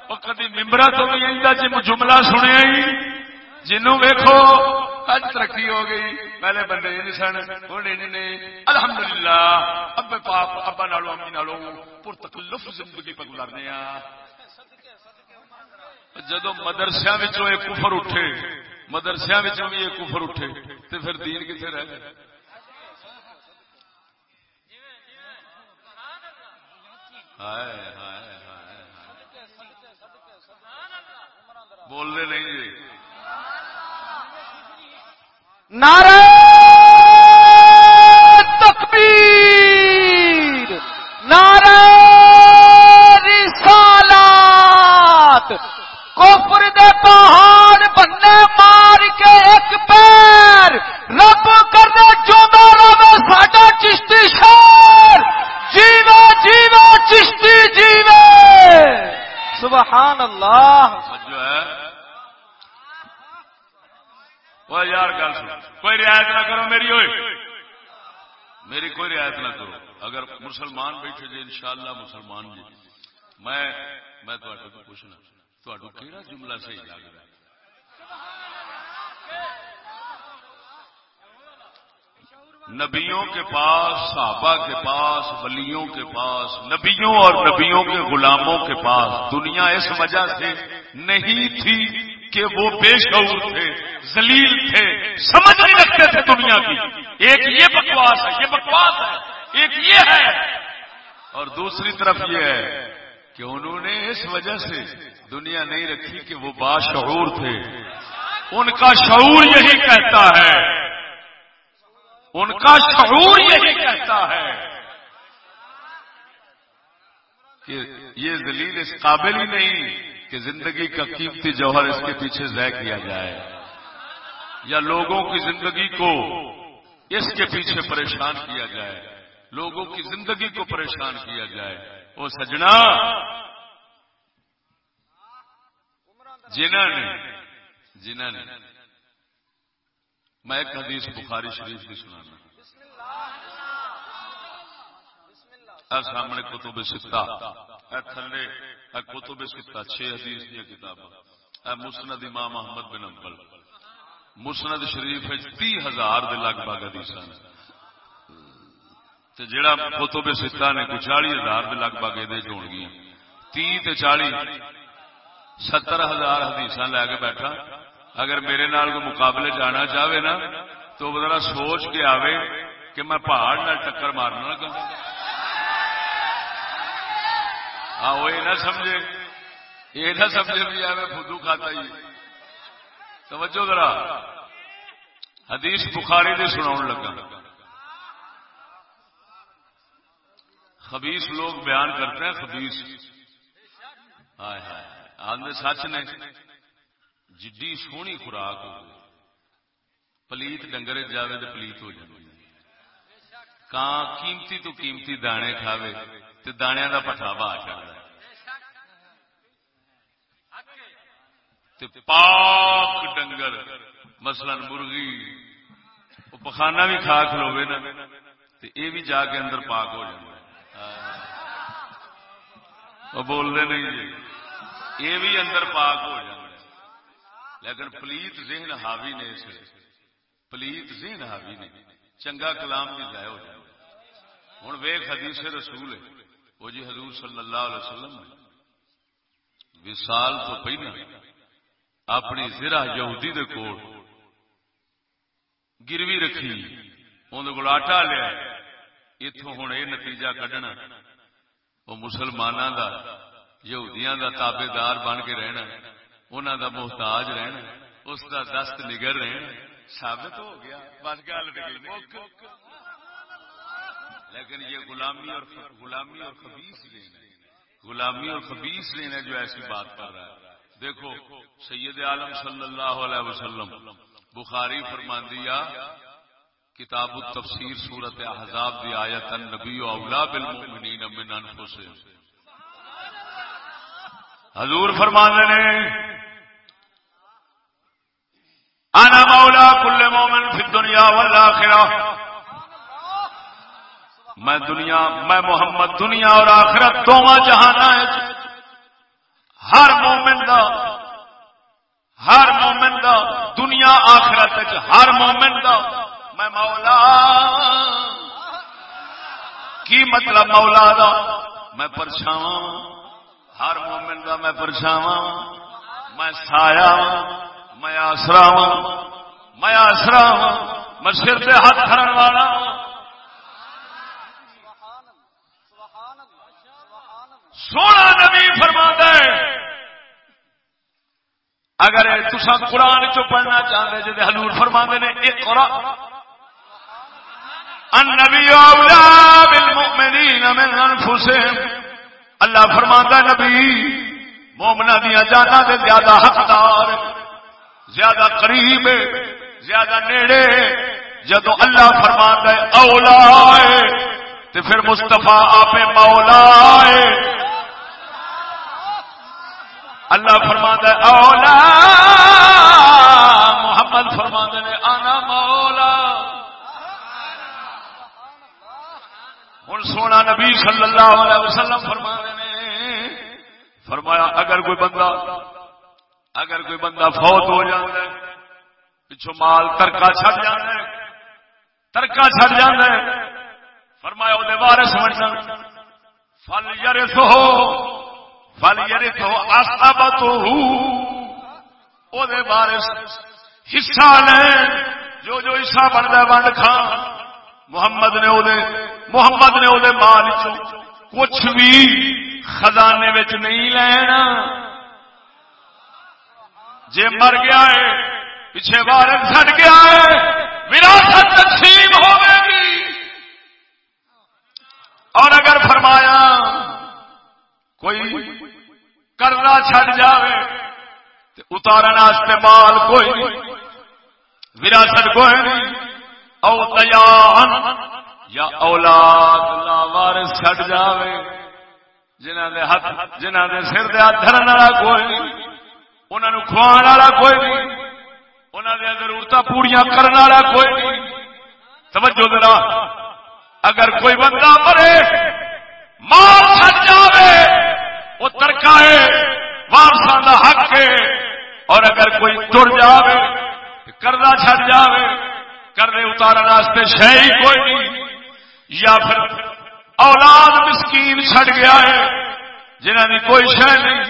Speaker 1: وہ کدی ممبر تو بھی آتا جی جملہ سنیا ہی جنوں ویکو اج ترقی ہو گئی پہلے بندے نہیں سن ہوں نے الحمد للہ ابے پاپ ابا نالو امی نالو پر تکلف زندگی پہ گزارنے جدو مدرسیا کفر اٹھے مدرسیا بھی یہ کفر اٹھے تو پھر دین کتنے رہ گئے بولنے نہیں جی۔
Speaker 2: نعرہ تکبیر نعرہ رسالات کفر دے پہاڑ بننے مار کے ایک پیر رب کرنے چوبا رب ساڈا چشتی شیر جیوے جیوے چشتی جیوے سبحان اللہ.
Speaker 1: جو ہے؟ وہ یار گل سن، کوئی رعایت نہ کرو میری ہوئے میری کوئی رعایت نہ کرو۔ اگر مسلمان بیٹھے جی انشاءاللہ مسلمان جی۔ میں میں پوچھنا کہڑا جملہ صحیح لگ رہا ہے؟ نبیوں کے پاس، صحابہ کے پاس، ولیوں کے پاس، نبیوں اور نبیوں کے غلاموں کے پاس دنیا اس وجہ سے نہیں تھی کہ وہ بے شعور تھے زلیل تھے، سمجھ نہیں رکھتے تھے دنیا کی۔ ایک یہ بکواس ہے، یہ بکواس ہے، ایک یہ ہے۔ اور دوسری طرف یہ ہے کہ انہوں نے اس وجہ سے دنیا نہیں رکھی کہ وہ باشعور تھے۔ ان کا شعور یہی کہتا ہے ان کا شعور یہی کہتا ہے کہ یہ دلیل اس قابل ہی نہیں کہ زندگی کا قیمتی جوہر اس کے پیچھے ضائع کیا جائے یا لوگوں کی زندگی کو اس کے پیچھے پریشان کیا جائے، لوگوں کی زندگی کو پریشان کیا جائے۔ وہ سجنا، جنہ نے جنہ نے میں ایک حدیث بخاری شریف کی سنانا۔ سامنے کتب ستا۔ تھلے کتب ستا۔ چھ حدیث دیا کتاب مسند امام محمد بن امبل مسند شریف تی ہزار دے لگ بھگ حدیث جڑا کتب ستا نے کوئی چالی ہزار دے لگ بھگ یہ ہو گیا تی تے چالی ستر ہزار حدیث لے کے بیٹھا۔ اگر میرے نال کو مقابلے جانا چاہے نا، تو ذرا سوچ کے آوے کہ میں پہاڑ نہ ٹکر مارنا لگا۔ ہاں وہ نہ سمجھے۔ یہ نہ سمجھے بھی آئے فدو کھاتا ہی۔ توجہ ذرا۔ حدیث بخاری دے سنا لگا۔ خبیس لوگ بیان کرتے ہیں خبیس ہائے ہائے آدھے سچ نے۔ جڈی سونی خوراک ہو پلیت ڈنگر جاوے تو پلیت ہو جائے کان قیمتی تو قیمتی دانے کھاوے تو دانیا کا پٹھا بہ چڑھتا پاک ڈنگر مثلا مرغی وہ پخانا بھی کھا کھلوے نا تو یہ بھی جا کے اندر پاک ہو جائے وہ بولتے نہیں جی یہ بھی اندر پاک ہو جائے لیکن پلیت ذہن حاوی نے اسے پلیت ذہن حاوی نے۔ چنگا کلام بھی ضائع ہو جائے۔ ہوں ویخ حدیث رسول ہے۔ وہ جی حضور صلی اللہ علیہ وسلم نے۔ وسال تو پہنا اپنی زرا یہودی دے کول گروی رکھی۔ اندر کو آٹا لیا۔ اتوں ہوں یہ نتیجہ کڈنا۔ وہ مسلمانوں کا یہودیاں کا تابے دار بن کے رہنا۔ انہوں دا محتاج رہنا اس کا دست نگر رہنا ثابت ہو گیا۔ بس گل لیکن یہ غلامی اور غلامی اور خبیص لینا غلامی اور خبیص لینا جو ایسی بات کر رہا ہے۔ دیکھو، سید عالم صلی اللہ علیہ وسلم، بخاری فرماندیا کتاب التفسیر صورت احزاب دی آیت، النبی اولا بالمؤمنین من انفسهم حضور فرماندے نے، انا مولا کل مومن فی الدنیا والآخرہ. میں دنیا، میں محمد دنیا اور آخرت دونوں جہان ہر مومن دا، ہر مومن دا، دنیا آخرت ہر مومن دا، میں مولا، کی مطلب مولا دا؟ میں پرچھاوا ہر مومن دا میں پرچھاوا میں سایا میں آسرا میں آسرا میں سر سے ہاتھ کھڑن والا۔ سونا نبی فرما ہے اگر تسا قرآن چ پڑھنا چاہتے جی حضور فرما نے ایک النبی اولا بالمؤمنین من انفسهم اللہ فرماندا نبی مومنا دیا جانا دے زیادہ حقدار، زیادہ قریب، زیادہ نیڑے۔ جدو اللہ فرماندا ہے اولا ہے تو پھر مستفا آپ مولا ہے۔ اللہ فرماندا ہے اولا، محمد فرماندے نے آنا مولا۔ ہوں سونا نبی صلی اللہ علیہ وسلم فرما نے، فرمایا، اگر کوئی بندہ، اگر کوئی بندہ فوت ہو جاتا ہے، پچھو مال ترکا چڑ جانا ہے ترکا چڑ جانا ہے، فرمایا وہ وارس بن فل یار سو فل یار سو آسا تو وارس حصہ لے جو جو حصہ بنتا ونڈ کھان محمد نے دے محمد نے دے مال کچھ بھی خزانے نہیں لینا۔ جے مر گیا ہے، پیچھے بار سٹ گیا ہے، وراثت تقسیم ہوگی۔ اور اگر فرمایا، کوئی کرنا چڈ جائے اتارنے مال کوئی، وراثت کوئی نہیں، او دیان یا اولاد لاوارس چھڈ جاوے۔ جنہاں دے ہاتھ جنہاں دے سر دے ہاتھ دھرن والا کوئی نہیں، انہاں نو کھوان والا کوئی نہیں، انہاں دے ضرورتاں پوریاں کرن والا کوئی نہیں۔ توجہ ذرا، اگر کوئی بندہ مرے، مال چھڈ جاوے وہ ترکا ہے وارثاں دا حق ہے۔ اور اگر کوئی ٹر جاوے قرضہ چھڈ جاوے کرنے اتارنے شہ کوئی نہیں۔ یا پھر اولاد مسکین چھڑ گیا ہے جنہ کی کوئی شہ نہیں۔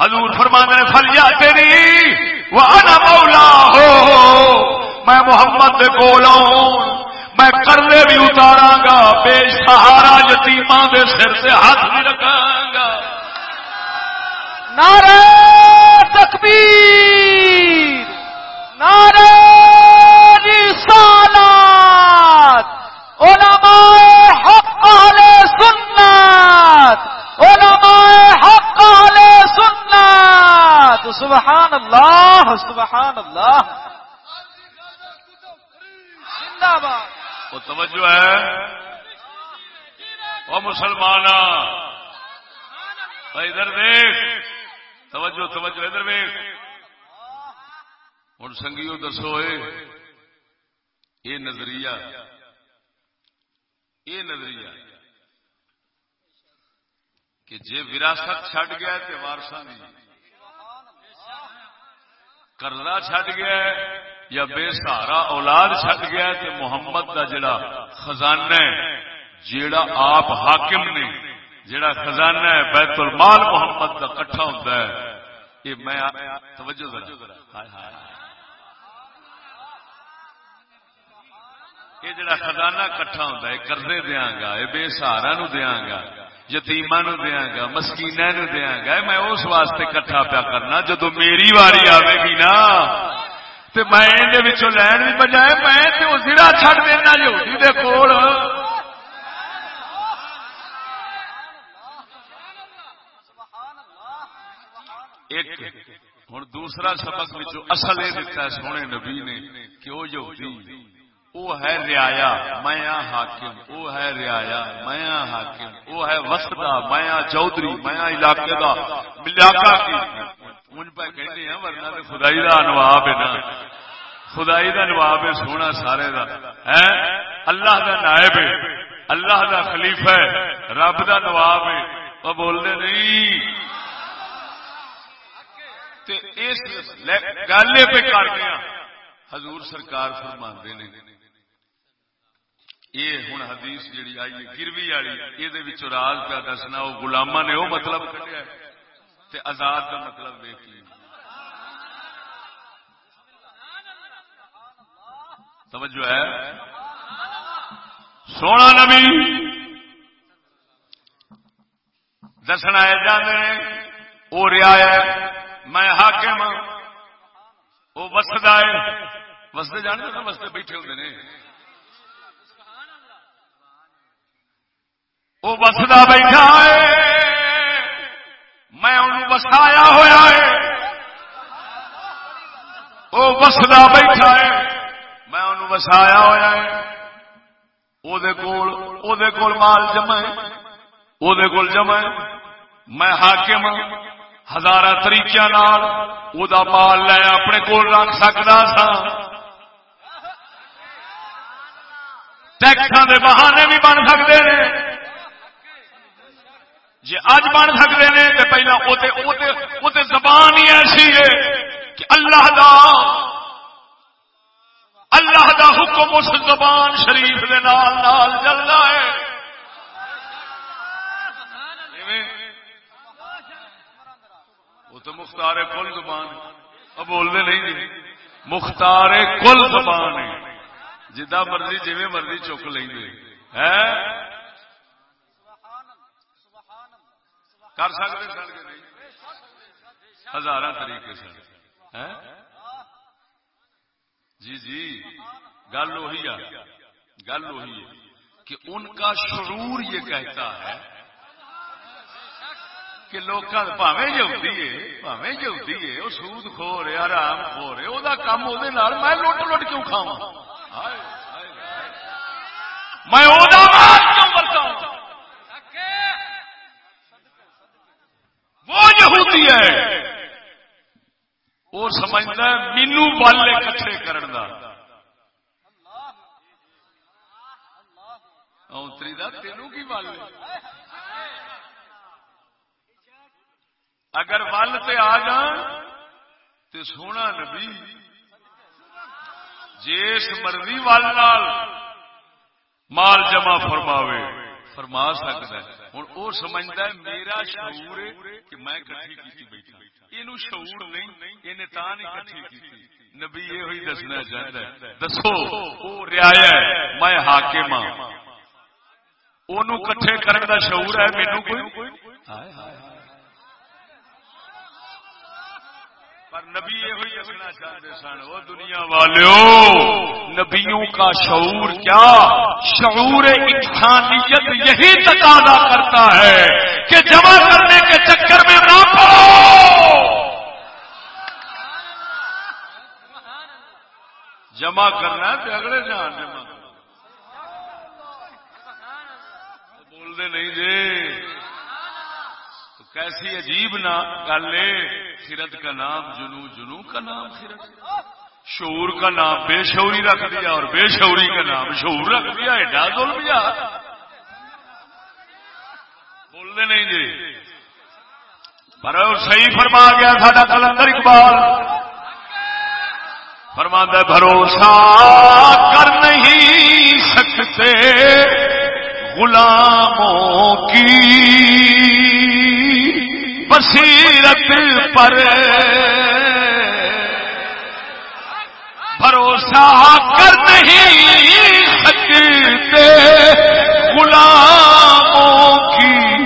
Speaker 1: حضور فرمانے فلیا تیری وہ مولا ہو میں محمد کو میں کرنے بھی اتارا گا بے سہارا یتیما کے سر سے ہاتھ بھی رکھا گا
Speaker 2: نعرہ تکبیر، نعرہ رسالات علماء حق اہل سنت! علماء حق اہل سنت! سبحان اللہ سبحان اللہ! زندہ باد!
Speaker 1: وہ توجہ ہے۔ وہ مسلمان ادھر دیکھ۔ توجہ توجہ، ادھر دیکھ۔ ہوں سنگیو دسو یہ نظریہ۔ یہ نظریہ کہ جے وراثت چھڈ گیا تو وارسا نہیں۔ کرزا چھڈ گیا یا بے سہارا اولاد چھڈ گیا تو محمد کا جڑا خزانہ ہے، جیڑا آپ حاکم نے جڑا خزانہ ہے، بیت المال محمد کا کٹھا ہوتا ہے۔ یہ میں توجہ ذرا۔ یہ جڑا خزانہ کٹھا ہوتا ہے کرزے دیا گا یہ بے سہارا نو دیا گا یتیما نو دیا گا مسکین نو دیا گا میں اس واسطے کٹھا پیا کرنا جدو میری واری آئے گی نا تو میں لین بھی بجائے میں زرا چڑ دینا یہودی دے کول ایک ہوں دوسرا سبق اصل یہ دتا سونے نبی نے کہ وہ یہودی وہ ہے ریا میاں حاکم وہ ہے ریا میاں حاکم وہ ہے وسدا میاں چودھری میاں علاقے کا علاقہ کی۔ ان پہ کہتے ہیں، ورنہ تو خدائی کا انواب ہے نا۔ خدائی کا نواب ہے، سونا سارے کا ہے اللہ کا نائب ہے، اللہ دا خلیفہ ہے، رب دا نواب ہے۔ وہ بولنے نہیں۔ تے اس گل پہ کر گیا حضور سرکار فرما نے۔ یہ ہوں حدیث جیڑی آئی ہے، گروی والی یہ راز پہ دسنا وہ گلاما نے وہ مطلب کٹیا تے آزاد کا مطلب دیکھ لی توجہ ہے۔ سونا نبی دسنا جانے وہ ریا میں حاکم ہاں۔ وہ وسدا ہے۔ وسدے جانے وسدے بیٹھے ہوتے ہیں وہ وسدا بیٹھا ہے میں انہوں وسایا ہوا ہے وہ وسدا بیٹھا ہے میں انہوں وسایا ہوا ہے وہ مال جمع وہ جمع میں حاکم ہزار طریقے مال لے اپنے کول رکھ سکتا سا ٹیکساں کے بہانے بھی بن سکتے ہیں جی اج بن سکتے ہیں تو پہلے وہ زبان ہی ایسی ہے کہ اللہ دا اللہ دا حکم اس زبان شریف دے نال نال چلنا ہے۔ وہ تو مختار کل زبان اب بولنے نہیں جی۔ مختار کل زبان ہے۔ جدا مرضی جی مرضی چک لیں گے کر سکتے سن کے نہیں ہزار طریقے سے۔ جی جی گل وہی ہے۔ گل وہی ہے کہ ان کا شرور یہ کہتا ہے کہ لوگ پاوے جوتی ہے پاوے جوتی ہے وہ سود کھو رہے آرام کھو رہے وہ کام وہ میں لوٹ لوٹ کیوں کھاوا میں کیوں برتاؤں وہ یہودی ہے وہ سمجھتا ہے مینو والے کٹھے کرن دا۔ اونتری دا تینوں کی بل اگر ول تے آ جان تے سونا نبی جس مرضی وال مال جمع فرماوے، فرما سکتا ہے۔ ہوں وہ سمجھتا ہے میرا شعور کہ میں کٹھی کی بیٹھا یہ شعور نہیں یہ تا نہیں کٹھی کی نبی یہ ہوئی دسنا چاہتا ہے دسو وہ ریا میں حاکم ہاں کٹھے کرنے کا شعور ہے مینو کوئی پر نبی یہ ہوئی دسنا چاہتے سن وہ دنیا والوں نبیوں کا شعور کیا؟ شعور انسانیت یہی تقاضا کرتا ہے کہ جمع کرنے کے چکر میں نہ پڑو۔ جمع کرنا ہے اگلے جان جمع بولتے نہیں جی۔ کیسی عجیب نا گل خرد کا نام جنو جنو کا نام خرد۔ شعور کا نام بے شعوری رکھ دیا اور بے شعوری کا نام شعور رکھ دیا، ایڈا دول دیا بولنے نہیں جی۔ پر صحیح فرما گیا ساڈا کلندر اقبال۔ فرما بھروسہ کر نہیں سکتے غلاموں کی۔ بصیرت پر۔ بھروسہ کر نہیں سکتے غلاموں کی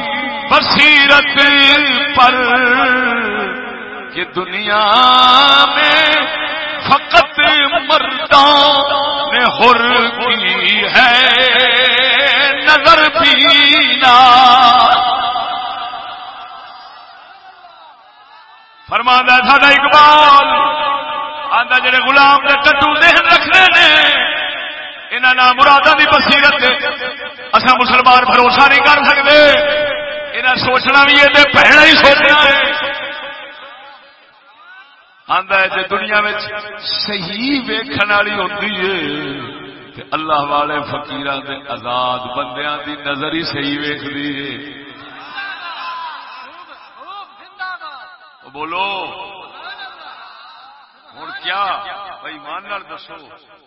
Speaker 1: بصیرت پر۔ کہ دنیا میں فقط مردوں نے ہر کی ہے۔ نظر پینا فرما ساڈا اقبال۔ آدھا جڑے گلام کے کٹو ذہن رکھنے نے انہوں مرادہ کی بصیرت اصا مسلمان بھروسہ نہیں کر سکتے انہیں سوچنا بھی ہے پہنا ہی سوچنا ہے۔ آدھا جی دنیا صحیح ویکن والی ہوتی ہے اللہ والے فقیر دے آزاد بندیاں دی نظر ہی صحیح ویکھدی ہے۔ بولو۔ ہوں کیا؟ بھائی مان نال دسو،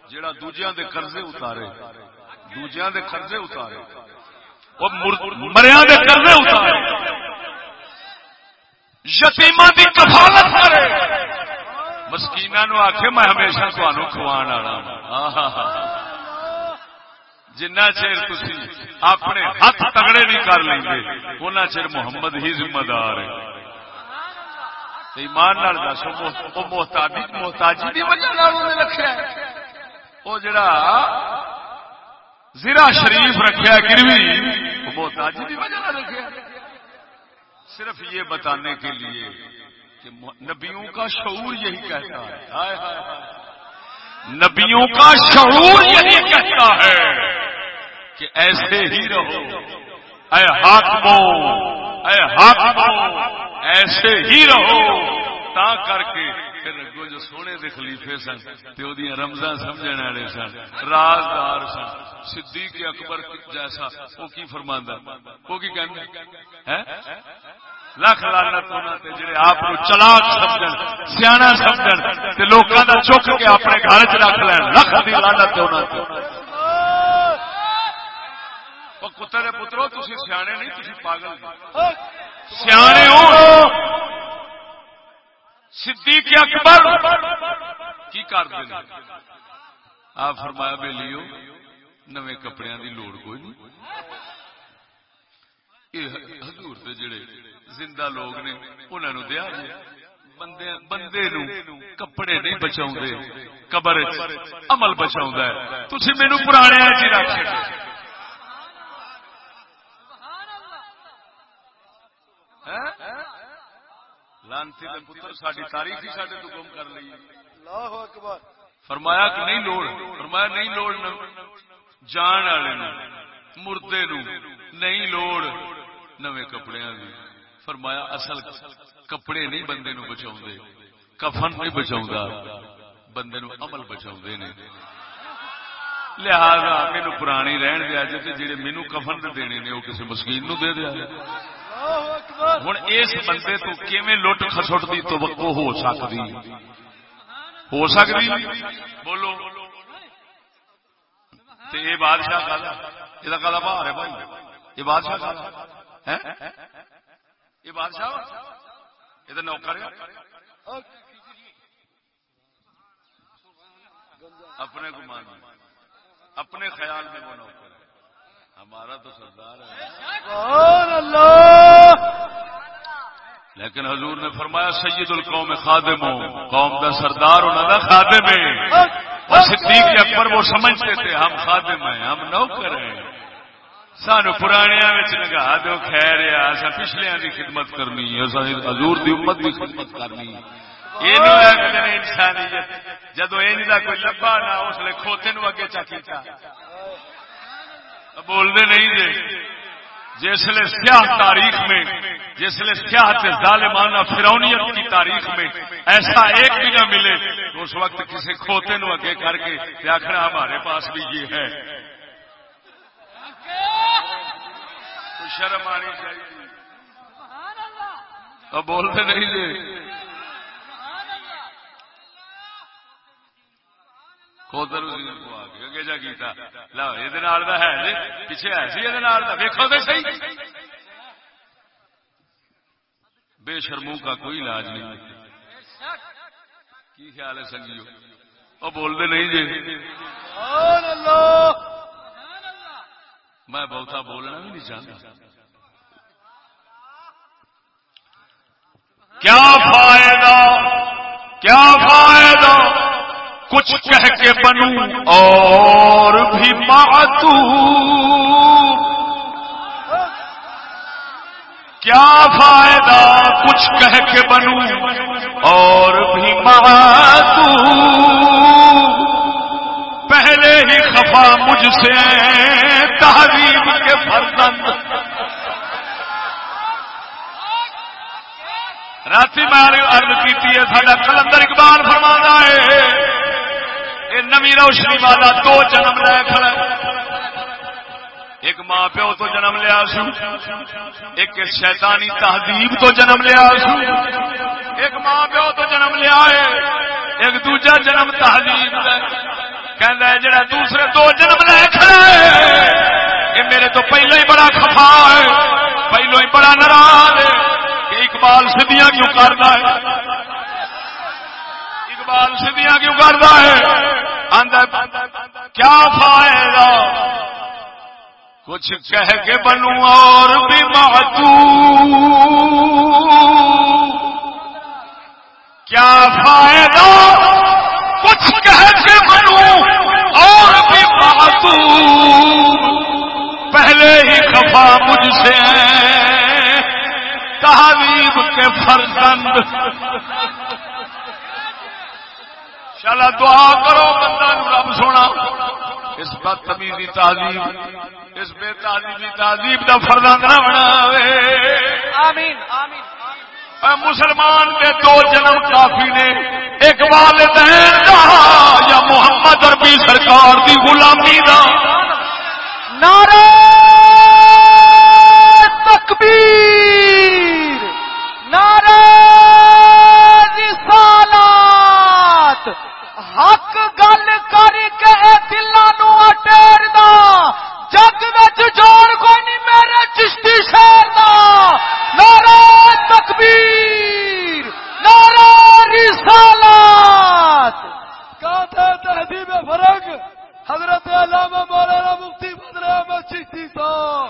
Speaker 1: جیڑا دوجیاں دے قرضے اتارے۔ دوجیاں دے قرضے اتارے۔ مریا دے قرضے اتارے۔ یتیماں دی کفالت کرے۔ مسکینہ نو آخے میں ہمیشہ تمہوں کھوان والا جنہ چیر تھی اپنے ہاتھ تگڑے نہیں کر لیں گے ان چر محمد ہی ذمہ دار ہے۔ ایمان نال دس، وہ محتاجی محتاجی وجہ رکھا وہ جڑا زیرا شریف رکھا گروی، وہ محتاجی کی وجہ رکھا صرف یہ بتانے کے لیے کہ نبیوں کا شعور یہی کہتا ہے۔ نبیوں کا شعور یہی کہتا ہے کہ ایسے ہی رہو۔ اے حاکموں اے حاکموں ایسے ہی رہو، تا کر کے اگو جو سونے دے خلیفے سن، تے او دیاں رمضان سمجھن والے سن، رازدار سن، صدیق اکبر جیسا وہ کی فرماندا؟ وہ کی کہندے ہیں؟ لکھ لعنت انہاں تے جڑے آپ نو چلاک سمجھن سیاںا سمجھن، تے لوکاں دا چک کے اپنے گھر وچ رکھ لین، لکھ دی لعنت انہاں تے۔ کتے دے پترو تسی سیانے نہیں تسی پاگل سیانے ہو۔ صدیق اکبر۔ کی کرتے ہیں؟ آپ فرمایا بے لیو نوے کپڑے دی لوڑ کوئی نہیں۔ حضور دے جڑے زندہ لوگ نے انہوں نے دیا بندے بندے نو کپڑے نہیں بچاؤ قبر عمل بچاؤ تھی مینو پرانے چ رکھ لانتی پتر ساری تاریخ ہی سارے تو گم کر لی فرمایا کہ نہیں لوڑ فرمایا نہیں لوڑ جان والے مردے نو نہیں لوڑ۔ نوے کپڑے دی۔ فرمایا اصل کپڑے نہیں بندے نو بچا کفن نہیں بچا بندے نو عمل بچا نے۔ لہذا مینو پرانی رہن دیا جی جی مینو کفن دینے نے وہ کسی مسکین نو دے دیا ہوں اس بندے تو کیویں لٹ خسٹ کی توقع ہو سکتی ہو سکتی بولو۔ یہ بادشاہ کا یہ کلا باہر ہے بھائی۔ یہ بادشاہ کا یہ بادشاہ؟ یہ تو نوکر ہے۔ اپنے گمان اپنے خیال میں وہ نوکر ہے۔ ہمارا تو سردار ہے۔ لیکن حضور نے فرمایا سید القوم خادم قوم کا سردار انہوں کا خادم ہے۔ صدیق اکبر وہ سمجھتے تھے ہم خادم ہیں ہم نوکر ہیں۔ سانو پرانیا لگا دو خیر اصا پچھلیا کی خدمت کرنی حضور دی امت کی خدمت کرنی انسانیت جدو یہ کوئی لبا نہ اس لیے کھوتے نو اگے چا بولتے نہیں جی جسل سیاہ تاریخ میں جسل سیاہ ظالمانہ فرونیت کی تاریخ میں ایسا ایک بھی نہ ملے۔ تو اس وقت کسی کھوتے نو اگے کر کے آخر ہمارے پاس بھی یہ ہے۔ شرم آنی چاہیے۔ اب بولتے نہیں دے۔ جی کھوتر کو آ کے اگے جا کیتا۔ لو یہ ہے جی پیچھے ہے سی یہ صحیح۔ بے شرموں کا کوئی علاج نہیں۔ کی خیال ہے سنگیو؟ وہ بولتے نہیں جی۔ میں بہتا بولنا بھی نہیں چاہتا۔ کیا فائدہ؟ کیا فائدہ؟ کچھ کہہ کے بنوں اور بھی ماتو کیا فائدہ کچھ کہہ کے بنوں اور بھی ماتو پہلے ہی خفا مجھ سے تحریم کے فرزند۔ رات میں ارد کی ساڈا کلندر اقبال فرما ہے۔ یہ نمی روشنی والا دو جنم لے کھڑا ایک ماں پیو تو جنم لیا سو ایک شیطانی تہذیب تو جنم لیا سو ایک ماں پیو تو جنم لیا ہے ایک دوجا جنم تہذیب کہ جڑا دوسرے دو جنم لے کھڑا ہے، یہ میرے تو پہلو ہی بڑا خفا ہے، پہلو ہی بڑا ناراض ہے کہ اقبال سدیاں کیوں کرتا ہے؟ اقبال سدیاں کیوں کرتا ہے؟ کیا فائدہ؟ کچھ کہہ کے بنوں اور بھی ماتو کیا فائدہ؟ کچھ کہہ کے بنوں اور بھی ماتو پہلے ہی خفا مجھ سے تحریب کے فرزند۔ چلا دعا کرو بندہ رب سونا۔ اس بدتمیزی تعلیم اس بے تعلیمی تعلیم کا فرزند نہ بنا مسلمان کے دو جنم کافی نے ایک والدین دا یا محمد عربی سرکار کی غلامی دا۔
Speaker 2: نعرہ تکبیر نعرہ رسالات حق گل کر کے دلوں اٹیر دا۔ جگ وچ جان کوئی نہیں میرے چشتی شہر دا۔ نعرہ تکبیر نعرہ رسالات
Speaker 3: کہتا ہے تہذیب فرق۔ حضرت علامہ مولانا مفتی بدر احمد چشتی صاحب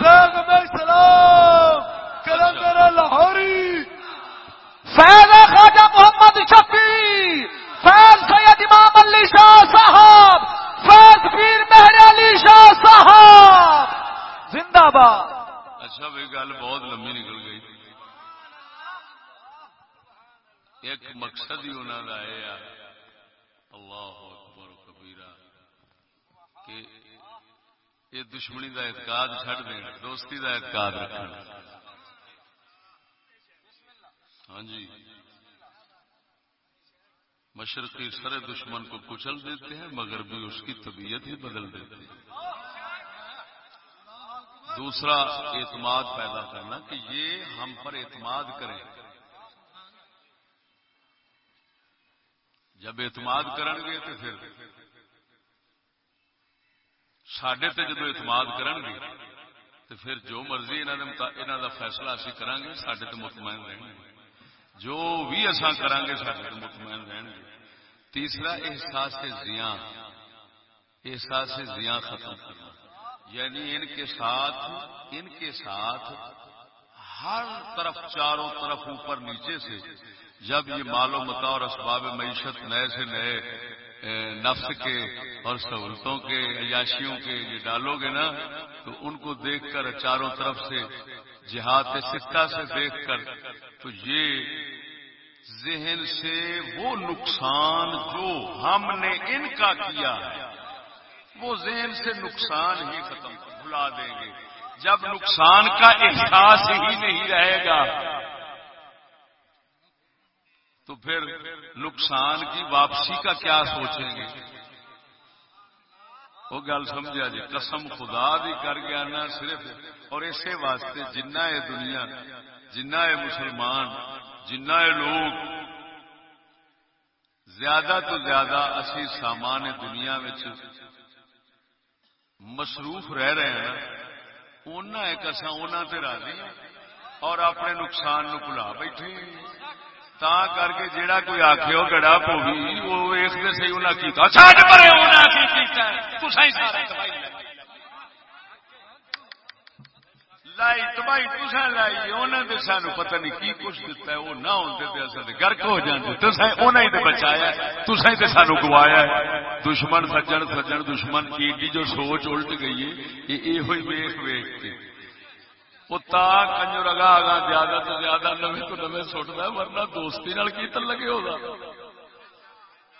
Speaker 3: بیگ میں سلام کلندر لاہوری۔
Speaker 2: فیض خواجہ محمد شفیع فیض سید امام علی شاہ صاحب، فیض پیر مہر علی شاہ صاحب۔ زندہ باد۔
Speaker 1: اچھا بھائی، گل بہت لمبی نکل گئی۔ ایک مقصد ہی انہوں کا یہ ہے اللہ اکبر کبیرہ، کہ یہ دشمنی کا اعتقاد چھڈ دیں دوستی کا اعتقاد رکھیں ہاں جی۔ مشرقی سر دشمن کو کچل دیتے ہیں مگر بھی اس کی طبیعت ہی بدل دیتے ہیں۔ دوسرا اعتماد پیدا کرنا کہ یہ ہم پر اعتماد کریں۔ جب اعتماد کرن گے تو پھر سڈے تے جب اعتماد کرن گے تو پھر جو مرضی انہوں دا فیصلہ اسی کران گے سڈے تے مطمئن رہیں گے۔ جو بھی اصا کران گے مطمئن رہیں گے۔ تیسرا احساس زیاں۔ احساس زیاں ختم کرنا۔ یعنی ان کے ساتھ ان کے ساتھ ہر طرف چاروں طرف اوپر نیچے سے جب یہ مال و متا اور اسباب معیشت نئے سے نئے نفس کے اور سہولتوں کے، عیاشیوں کے یہ ڈالو گے نا، تو ان کو دیکھ کر چاروں طرف سے، جہاد سکہ سے دیکھ کر، تو یہ ذہن سے وہ نقصان جو ہم نے ان کا کیا ہے، وہ ذہن سے نقصان ہی ختم بھلا دیں گے۔ جب نقصان کا احساس ہی نہیں رہے گا، تو پھر نقصان کی واپسی کا کیا سوچیں گے؟ وہ گل سمجھا جی قسم خدا بھی کر گیا نا صرف اور اسی واسطے جنہ یہ دنیا، جنہ یہ مسلمان جنہ لوگ زیادہ تو زیادہ اسی سامان دنیا میں مصروف رہ رہے ہیں اُنہ ایک اصا انہوں سے راضی اور اپنے نقصان نو بلا بیٹھے تا کر کے جیڑا کوئی آخے وہ گڑا پوی وہ ویستے سی انہیں کیتا، چھڈ پرے انہیں کی کیتا ہے، تساں ہی سارے تباہی لائی، تباہی تساں لائی انہوں نے سانو پتہ نہیں کی کچھ دتا ہے، وہ نہ ہوتے تے اصل گرک ہو جاندے۔ تساں انہاں ہی تے بچایا تساں ہی تے سانو گوایا دشمن سجن سجن، دشمن، کی جو سوچ الٹ گئی ہے، یہ ویخ ویخ کے۔ وہ تا کنجو رگا آگا زیادہ تو زیادہ نویں تو نویں سٹتا ورنہ دوستی نال کی تل لگے ہوگا؟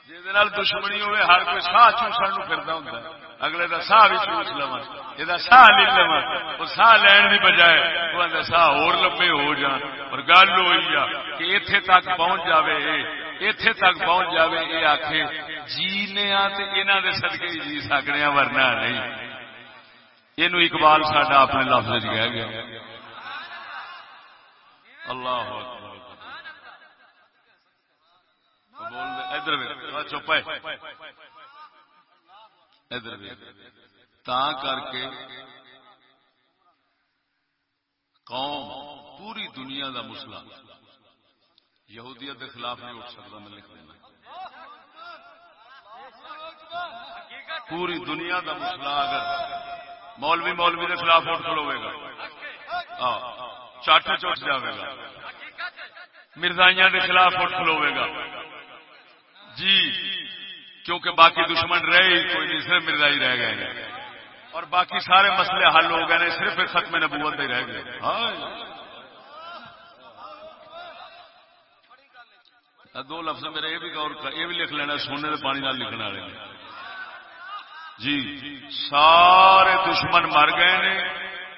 Speaker 1: جی دشمنی ہوئے، ہر کوئی ساہ چوسن نو پھردا ہوندا اگلے دا ساہ بھی چوس لواں۔ یہ ساہ لے لواں وہ ساہ لین دی بجائے وہ ساہ اور لمبے ہو جان اور گل ہوئی آ کہ ایتھے تک پہنچ جاوے ایتھے تک پہنچ جاوے یہ آکھے جینے انہوں دے صدقے جی سکنے ہاں ورنہ نہیں۔ یہ اقبال ساڈا اپنے لفظ کہہ گیا۔ اللہ بول ادھر چپ ہے۔ ادھر تا کر کے قوم پوری دنیا دا مسئلہ۔ یہودیت کے خلاف نہیں اٹھ سکتا، میں لکھ دینا۔ پوری دنیا دا مسئلہ اگر مولوی مولوی کے خلاف اٹھ کھلوے گا۔ چٹ چٹ جائے گا۔ مردائیاں کے خلاف اٹھ کھلوے گا۔ جی۔ کیونکہ باقی دشمن رہے ہی، کوئی نہیں، صرف مردائی رہ گئے اور باقی سارے مسئلے حل ہو گئے صرف ایک ختم نبوت ہی رہ گئے۔ دو لفظ میرے یہ بھی غور یہ بھی لکھ لینا، سونے کے پانی لکھنے والے جی سارے دشمن مر گئے نے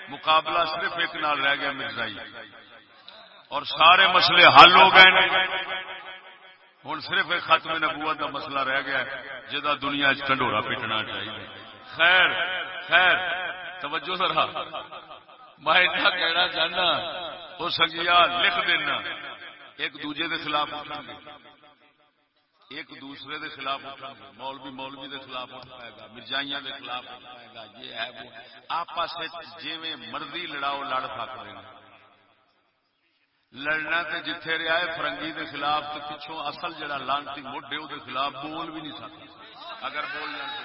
Speaker 1: مقابلہ صرف ایک نال رہ گیا مرزائی اور سارے مسئلے حل ہو گئے ہوں صرف ایک ختم نبوت کا مسئلہ رہ گیا جہاں دنیا چنڈورا پیٹنا چاہیے۔ خیر خیر، توجہ ذرا۔ میں اتنا کہنا چاہنا وہ سنگیا لکھ دینا۔ ایک دوجے دے خلاف اٹھن گے۔ ایک دوسرے دے خلاف اٹھن گے۔ مولوی مولوی دے خلاف اٹھ پائے گا مرزائیاں دے خلاف اٹھ پائے گا، یہ ہے وہ۔ آپس جی مرضی لڑاؤ لڑ سکتے ہیں۔ لڑنا تے جتھے رہا ہے فرنگی دے خلاف تے پچھوں اصل جڑا لانتی موڈے دے خلاف بول بھی نہیں سکتا۔ اگر بول جاتے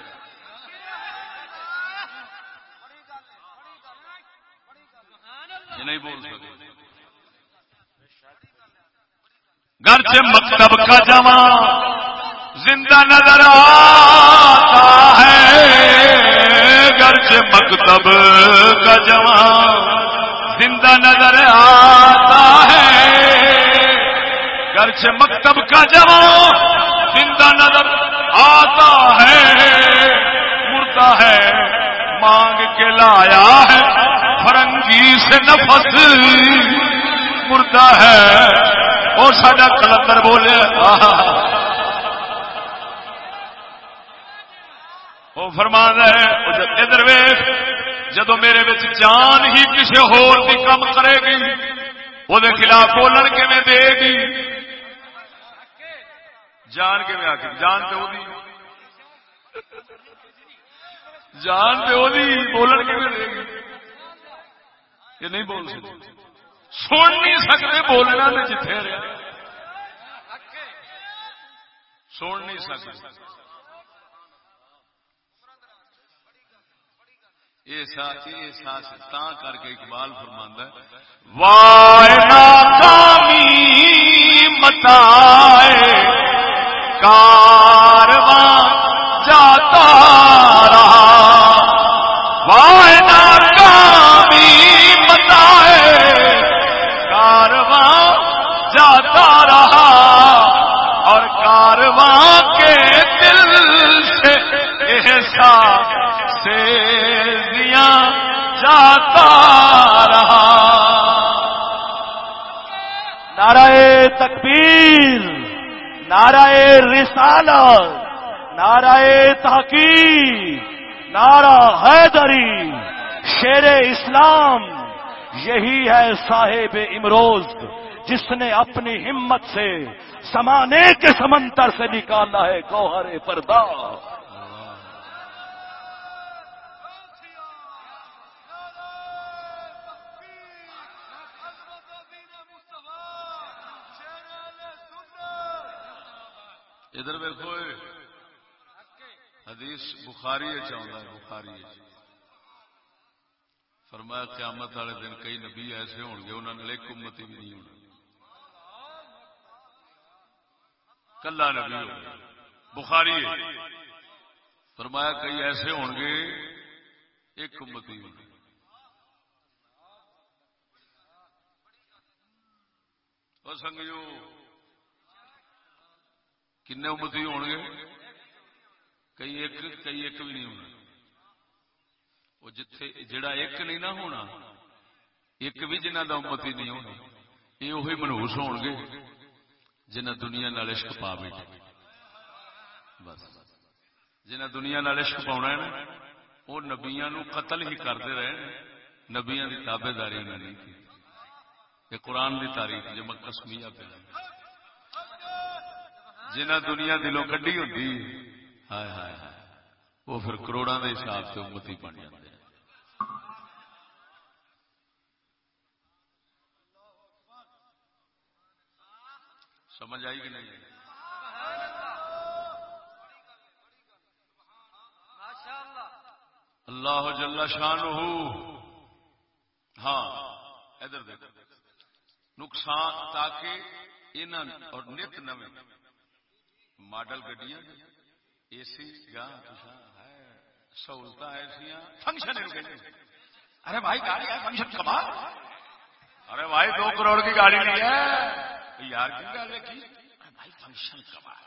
Speaker 1: نہیں بول سکتے گھر سے مکتب کا جمع زندہ نظر آتا ہے گھر سے مکتب کا جمع زندہ نظر آتا ہے۔ گھر سے مکتب کا جمع زندہ نظر آتا ہے۔ مردہ ہے، مانگ کے لایا ہے۔ فرنگی سے نفس۔ مردہ ہے، وہ سڈا کلندر بولے۔ وہ فرما ہے، ادھر ویخ جدو میرے بچ جان ہی کسی ہور کی کم کرے گی وہ خلاف بولن کی دے گی؟ جان کے آ کے جان تو جان تو بولن کی دے گی؟ یہ نہیں بول سکتے۔ سن نہیں سکتے، بولنا تو جتنے رہا سن نہیں سکتے۔ تا کر کے اقبال فرماندا ہے واہ متا کارواں جاتا رہا۔ واہ ناکامی متا کارواں جاتا رہا۔ اور کارواں کے دل سے احساس سے رہا۔
Speaker 2: نعرہ تکبیر، نعرہ رسالت، نعرہ تحقیق، نعرہ حیدری شیر اسلام، یہی ہے صاحب امروز جس نے اپنی ہمت سے سمانے کے سمندر سے نکالا ہے گوہر پردہ۔
Speaker 1: ادھر ویکو حدیث بخاری چاہتا ہے بخاری فرمایا قیامت والے دن کئی نبی ایسے ہون گے انہوں نے ایک امتی بھی نہیں ہونا۔ کلا نبی ہو بخاری فرمایا کئی ایسے ہون گے، ایک امتی ہونی اور سنگیو کن امتی ہو گے کئی ایک کئی ایک بھی نہیں ہونا۔ وہ جتھے، جڑا ایک نہیں نہ ہونا، ایک بھی جنہ کا امتی نہیں ہونا، یہ وہی منہوس ہو گے جنہ دنیا نال عشق پا بیٹھے۔ بس۔ جنہیں دنیا نال عشق ہے نا، وہ نبیا نو قتل ہی کرتے رہے نبیا کی تابے داری انہیں نہیں کی۔ یہ قرآن کی تاریخ جو میں کسمیا پہ جنہ دنیا دلوں کڈی ہوتی ہائے ہائے وہ پھر کروڑوں کے حساب سے امتی بن جاتے ہیں۔ سمجھ آئی کہ نہیں؟ اللہ جل شان ہاں ادھر دیکھ نقصان تاکہ انہاں اور نت نویں۔ ماڈل گڈیاں اے سی گاہ سہولت ایسا فنکشن ارے بھائی گاڑی ہے فنکشن کمال ارے بھائی دو کروڑ کی گاڑی لی ہے یار کی گل ہے کی بھائی فنکشن کمال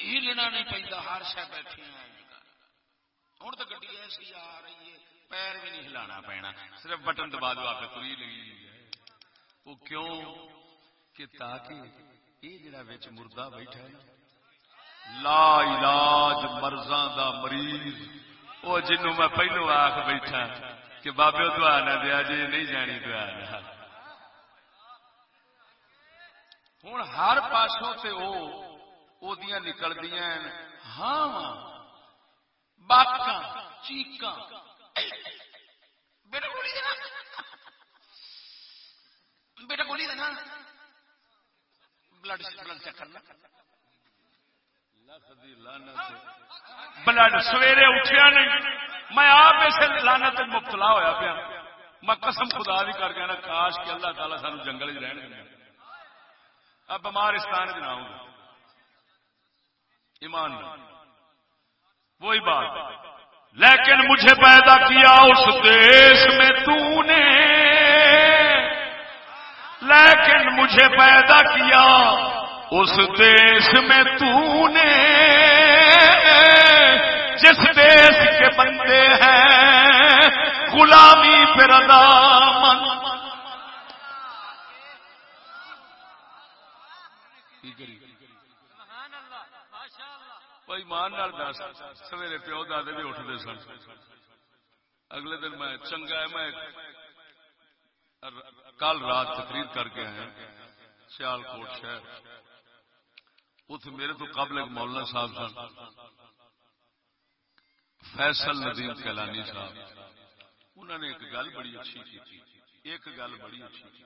Speaker 1: یہ لینا نہیں پہنتا ہر شہ بیٹھے ہوں تو گڈی ایسی آ رہی ہے پیر بھی نہیں ہلانا پینا صرف بٹن دبا دو آپ تری لگی وہ کیوں کہ تاکہ یہ جڑا بچ مردہ بیٹھا ہے لا علاج مرضاں دا مریض وہ جنوں میں پہلو آخ بیٹھا کہ بابے دعا نہ دیا جی نہیں جانی دعا نہ۔ ہوں ہر پاسوں سے وہ نکل دیا ہاں باقا چیقاں بیٹا گولی دینا بیٹا گولی دینا بلڈ بلڈ چیک کرنا بلڈ سویرے اٹھیا نہیں میں آپ اسے لانت مبتلا ہویا پیا میں قسم خدا بھی کر گیا کاش کہ اللہ تعالیٰ سانو جنگل چ رہن دیں اب بیمارستان چ نہ ایمان وہی بات لیکن مجھے پیدا کیا اس دیش میں تو نے لیکن مجھے پیدا کیا، اس دیش میں تو نے جس دیش کے بندے ہیں، غلامی پھر من مان دس، سویرے پیو دادے بھی اٹھتے سن۔ اگلے دن میں چنگا ہے، میں کل رات تقریر کر کے آیا سیال کوٹ شہر۔ ات میرے تو قبل ایک مولانا صاحب سن، فیصل ندیم کیلانی صاحب۔ انہوں نے ایک گل بڑی اچھی کی ایک گل بڑی اچھی کی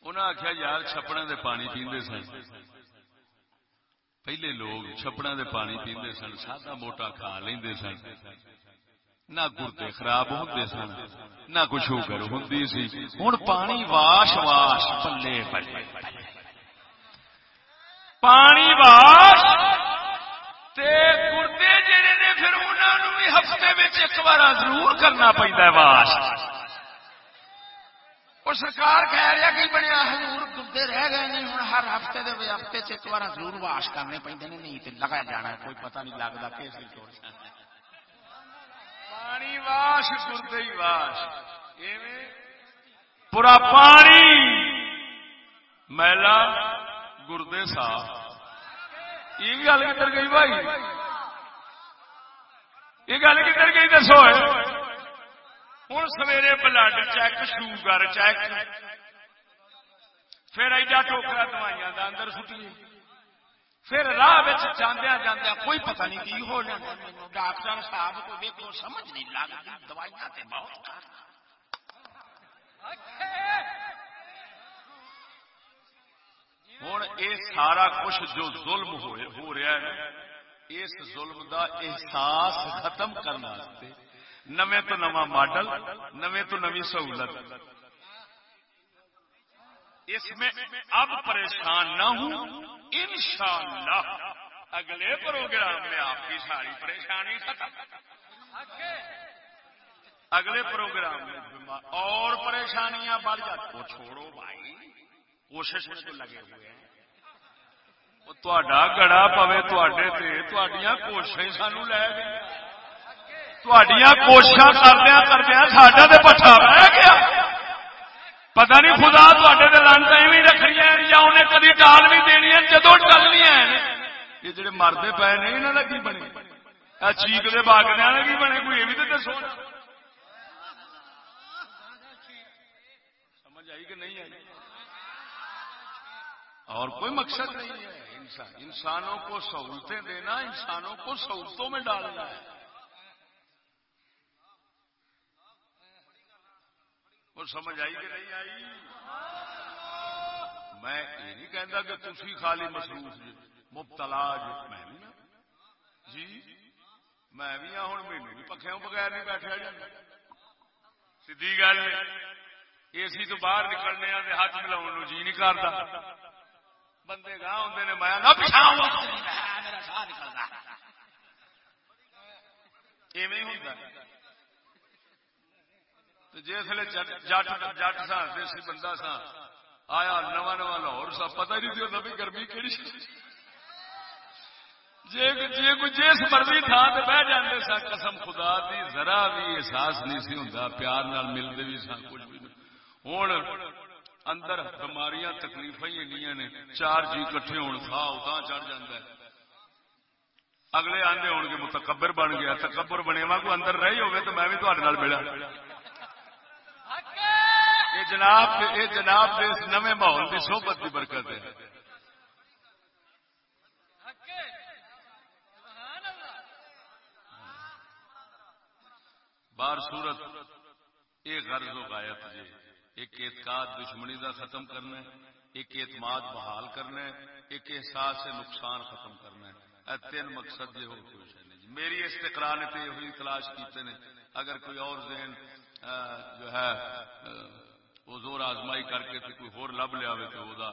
Speaker 1: انہیں آخیا یار چھپڑے دے پانی پیندے سن۔ پہلے لوگ چھپڑا دے پانی پیندے سن، سادہ موٹا کھا لیندے سن۔ نہ گردے خراب ہوندے سن، نہ کچھ شوگر ہوندی سی۔ ہن پانی واش واش پلے پلے۔ پانی واش تے گردے جڑے نے پھر انہاں نوں بھی ہفتے وچ ایک بار ضرور کرنا پیندا ہے واش۔ اور سرکار کہہ رہا کہ بنیا حضور گردے رہ گئے نہیں ہوں ہر ہفتے دے ہفتے ایک بار ضرور واش کرنے پہ نہیں تو لگا جانا، کوئی پتہ نہیں لگتا کیسے پانی واش گردے ہی واش پورا پانی میلا گردے صاف یہ گل کدھر گئی بھائی یہ گل کدھر گئی دسو ہوں سویرے بلڈ چیک شوگر چیک پھر ایڈا ٹوکرا دوائیاں اندر سٹی پھر راہ جاندیا جاندیا کوئی پتہ نہیں کی ہو جاتا ڈاکٹر صاحب کو دیکھو سمجھ نہیں لگتی، دوائیاں تے بہت ہوں یہ سارا کچھ جو ظلم ہو رہا ہے، اس ظلم دا احساس ختم کرنا نویں تو نواں ماڈل، نویں تو نوی سہولت۔ اس میں اب پریشان نہ ہوں انشاءاللہ۔ اگلے پروگرام میں آپ کی ساری پریشانی ختم۔ اگلے پروگرام میں اور پریشانیاں بڑھ جاتی وہ چھوڑو بھائی کوشش میں تو لگے ہوئے ہیں۔ گڑا پوے تھوڑیاں کوششیں سانو لے گئی کوشش کردیا کردیا ساڈا تو پٹھا رہ گیا۔ پتہ نہیں خدا تے لانتا ایویں رکھنی ہے یا انہیں کدی ٹال بھی دینی ہے جدو ٹلنی ہے۔ یہ جڑے مرد پے نے یہاں کا کی بنے؟ چیک دے باغنے والے کی بنے؟ کوئی یہ بھی تو دسو سمجھ آئی کہ نہیں آئی؟ اور کوئی مقصد نہیں ہے۔ انسانوں کو سہولتیں دینا، انسانوں کو سہولتوں میں ڈالنا ہے۔ اور سمجھ آئی کہ نہیں آئی؟ میں یہ نہیں کہتا کہ تھی خالی مصروف جی مبتلا جی میں بھی ہاں۔ جی میں بھی ہاں، ہوں ہوں مینو بھی پکھے ہاں، بغیر نہیں بیٹھا جا سی گل اے سی تو باہر نکلنے ہاتھ ملاؤ جی نہیں کرتا بندے گاہ ہوں نے، میں میرا سا نکلتا ایویں ہوں جسے جٹ جٹ سا دیسی بندہ سا آیا نواں نواں لاہور سا پتا نہیں تھی نوی گرمی کہڑی جی کوئی جس مرضی تھان سے بہ جاتے سا قسم خدا دی، ذرا بھی احساس نہیں سی ہوں پیار ملتے بھی سن کچھ بھی ہوں اندر بیماریاں تکلیف نے، چار جی کٹھے ہو کھا چڑھ جاتا ہے۔ اگلے آدھے ہو گے، متکبر بن گیا، تکبر بنے وا کوئی اندر رہی ہوگی تو میں بھی تھوڑے ملا جناب یہ جناب، اس نئے ماحول کی سوبت کی برکت ہے۔ بار صورت ایک غرض و غایت جی ایک اعتقاد دشمنی دا ختم کرنا ہے، ایک اعتماد بحال کرنا ہے، ایک احساس سے نقصان ختم کرنا ہے۔ اے تین مقصد یہ ہو جی۔ میری استقرار نے ہوئی تلاش کیتے نے۔ اگر کوئی اور ذہن جو ہے وہ زور آزمائی کر کے کوئی ہور لب لیا تو وہ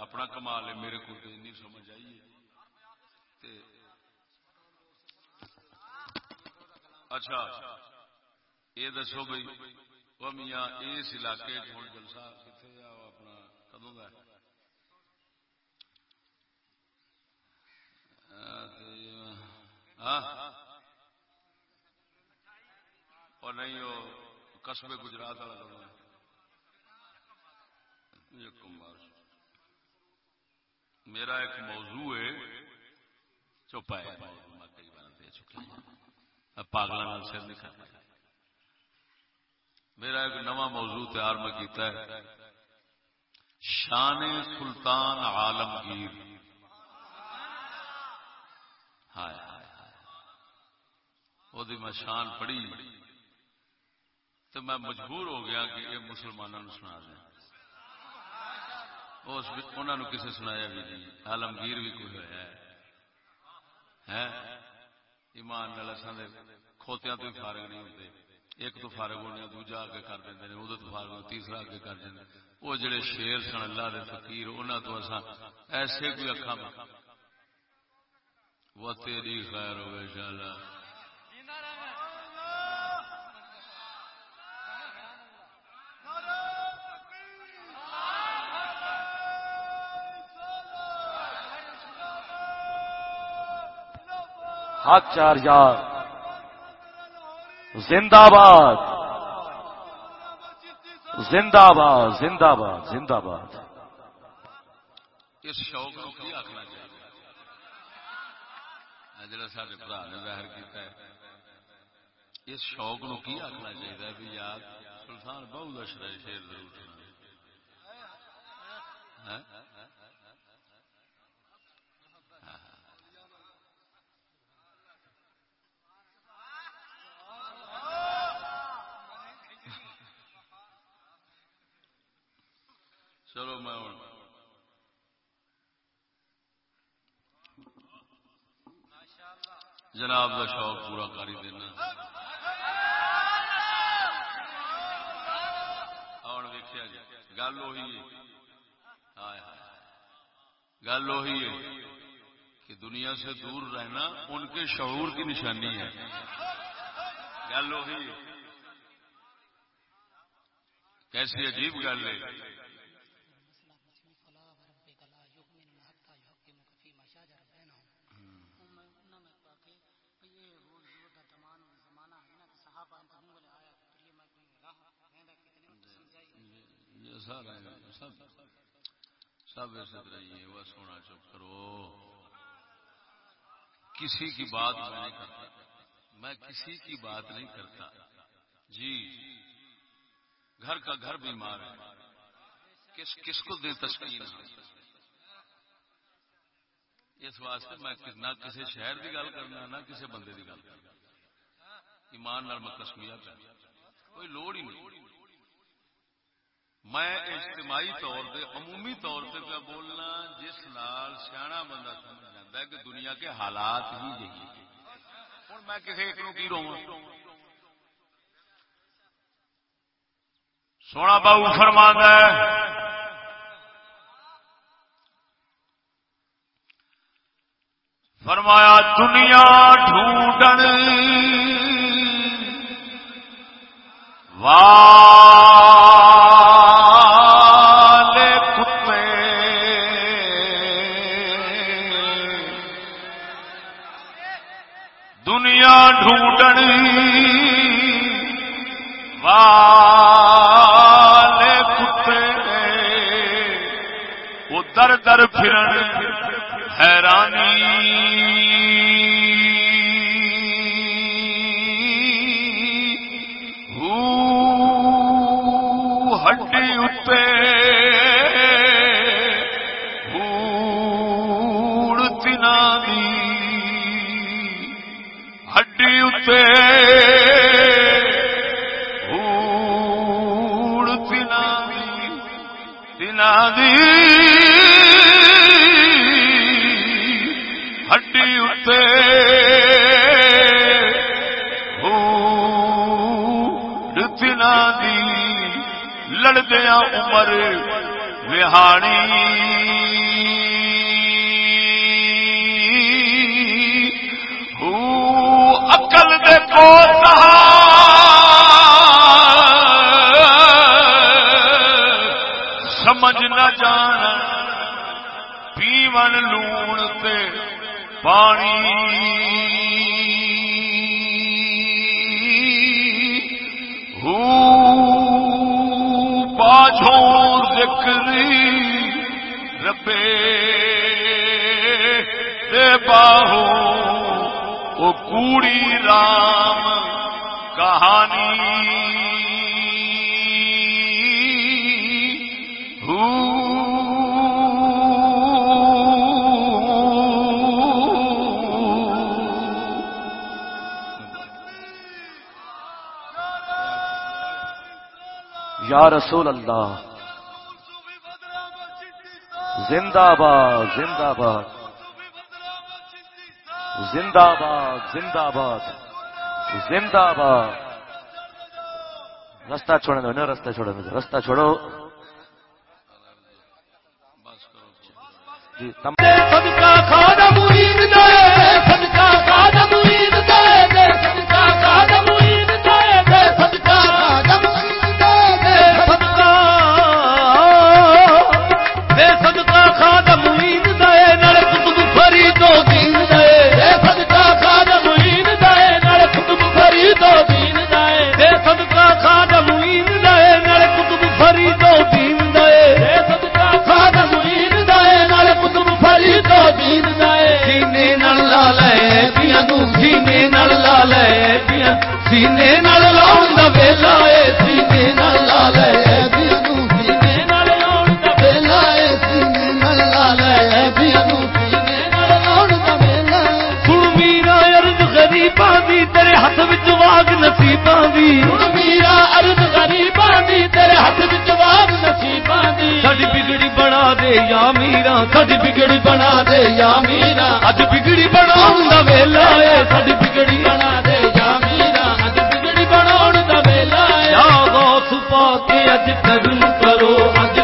Speaker 1: اپنا کمال ہے، میرے کو نہیں سمجھ آئیے اچھا یہ دسو بھائی وہ میاں اس علاقے ہوں جلسہ کتنے اپنا کدوں کا ہاں، اور نہیں، وہ قصبے گجرات والا کدوں میرا ایک موضوع ہے چوپا ہے۔ کئی بار دے چکے پاگل سر نہیں کھاتا۔ میرا ایک نواں موضوع تیار میں کیتا ہے۔ شان سلطان عالمگیر۔ ہائے ہائے ہائے۔ وہ میں شان پڑھی۔ تو میں مجبور ہو گیا کہ یہ مسلمانوں سنا دیں۔ انہوں نے کسی سنایا بھی جی آلمگیر بھی کوئی ہوا ہے۔ ایمان کھوتیا تو فارغ نہیں ہوتے ایک تو فارغ ہونے، دوجا اگے کر دیں ادو تو فارغ تیسرا اگے کر دیں وہ جڑے شیر سن، اللہ دے فقیر انہوں تو اصا ایسے کوئی اکھا وہ تیری خیر ہوگا شالا
Speaker 2: ہاتھ چار یار۔ زندہ باد۔ زندہ باد زندہ باد زندہ باد۔
Speaker 1: اس شوق کو کی آخنا چاہیے؟ جڑا سارے برا نے ظاہر کیتا ہے، اس شوق نو کی آخنا چاہیے بھی یار؟ سلطان بہو کا شرح شیر ضرور۔ ہاں سنا چلو میں ہوں جناب کا شوق پورا کر ہی دینا۔ ہوں ویکیا جی۔ گل وہی گل وہی ہے کہ دنیا سے دور رہنا ان کے شعور کی نشانی ہے۔ گل وہی ہے۔ کیسی عجیب گل ہے
Speaker 4: یہ سارے سب سب ایسے طرح ہی ہے بس ہونا چپ کرو کسی کی بات میں نہیں کرتا۔ میں کسی کی بات نہیں کرتا۔ جی۔ گھر کا گھر بیمار ہے۔ کس کس کو دے تسکین اس واسطے میں نہ کسی شہر کی گل کرنا، نہ کسی بندے کی گل کرنا۔ ایمان نال میں کسمیا پہ کوئی لوڑ ہی نہیں۔ میں اجتماعی طور پہ، عمومی طور پہ بولنا، جس نال سیاح بندہ سمجھ جاتا ہے کہ دنیا کے حالات ہی یہی ہوں، میں کسی ایک نو کی رہوں؟
Speaker 1: سونا بابو فرما ہے، فرمایا، دنیا ڈھونڈن والے در در پھرن حیرانی۔ ہو ہڈی اتے ہڈی اتے ہوڑ دی اتے تنا دی لڑدیا عمر وہاڑی اکل دے کو ہاں۔ سمجھ نہ جان، پیون لون تے پانی۔ ہو پاچھوں ذکری ربے باہو وہ کوڑی رام کہانی۔
Speaker 2: یا رسول اللہ۔ زندہ باد زندہ باد۔ زندہ باد زندہ باد۔ زندہ باد۔ رستہ چھوڑنے دو نا رستہ چھوڑنے دو، رستہ چھوڑو۔
Speaker 4: بس کرو
Speaker 2: جی تم
Speaker 3: صدقہ کھانا مرید دے صدقہ کھانا پیاں سینے نال لاؤن دا ویلا اے سینے نال لا لے پیاں تو سینے نال لاؤن دا ویلا اے سینے نال لا لے پیاں تو سینے نال لاؤن دا ویلا اے سن میرا عرض غریباں دی تیرے ہاتھ وچ واگ نصیباں دی سن میرا عرض غریباں دی تیرے ہاتھ وچ واگ نصیباں دی ساڈی بگڑی بنا دے یا میرا ساڈی بگڑی بنا دے یا میرا اج بگڑی بناون دا ویلا اے ساڈی بگڑی کہ اج کرو اج